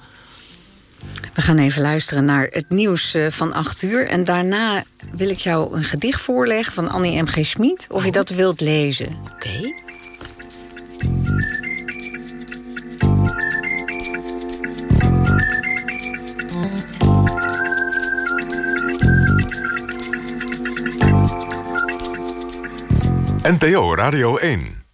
We gaan even luisteren naar het nieuws eh, van 8 uur. En daarna wil ik jou een gedicht voorleggen van Annie M.G. Schmid. Of je dat wilt lezen. Oké. NPO Radio 1.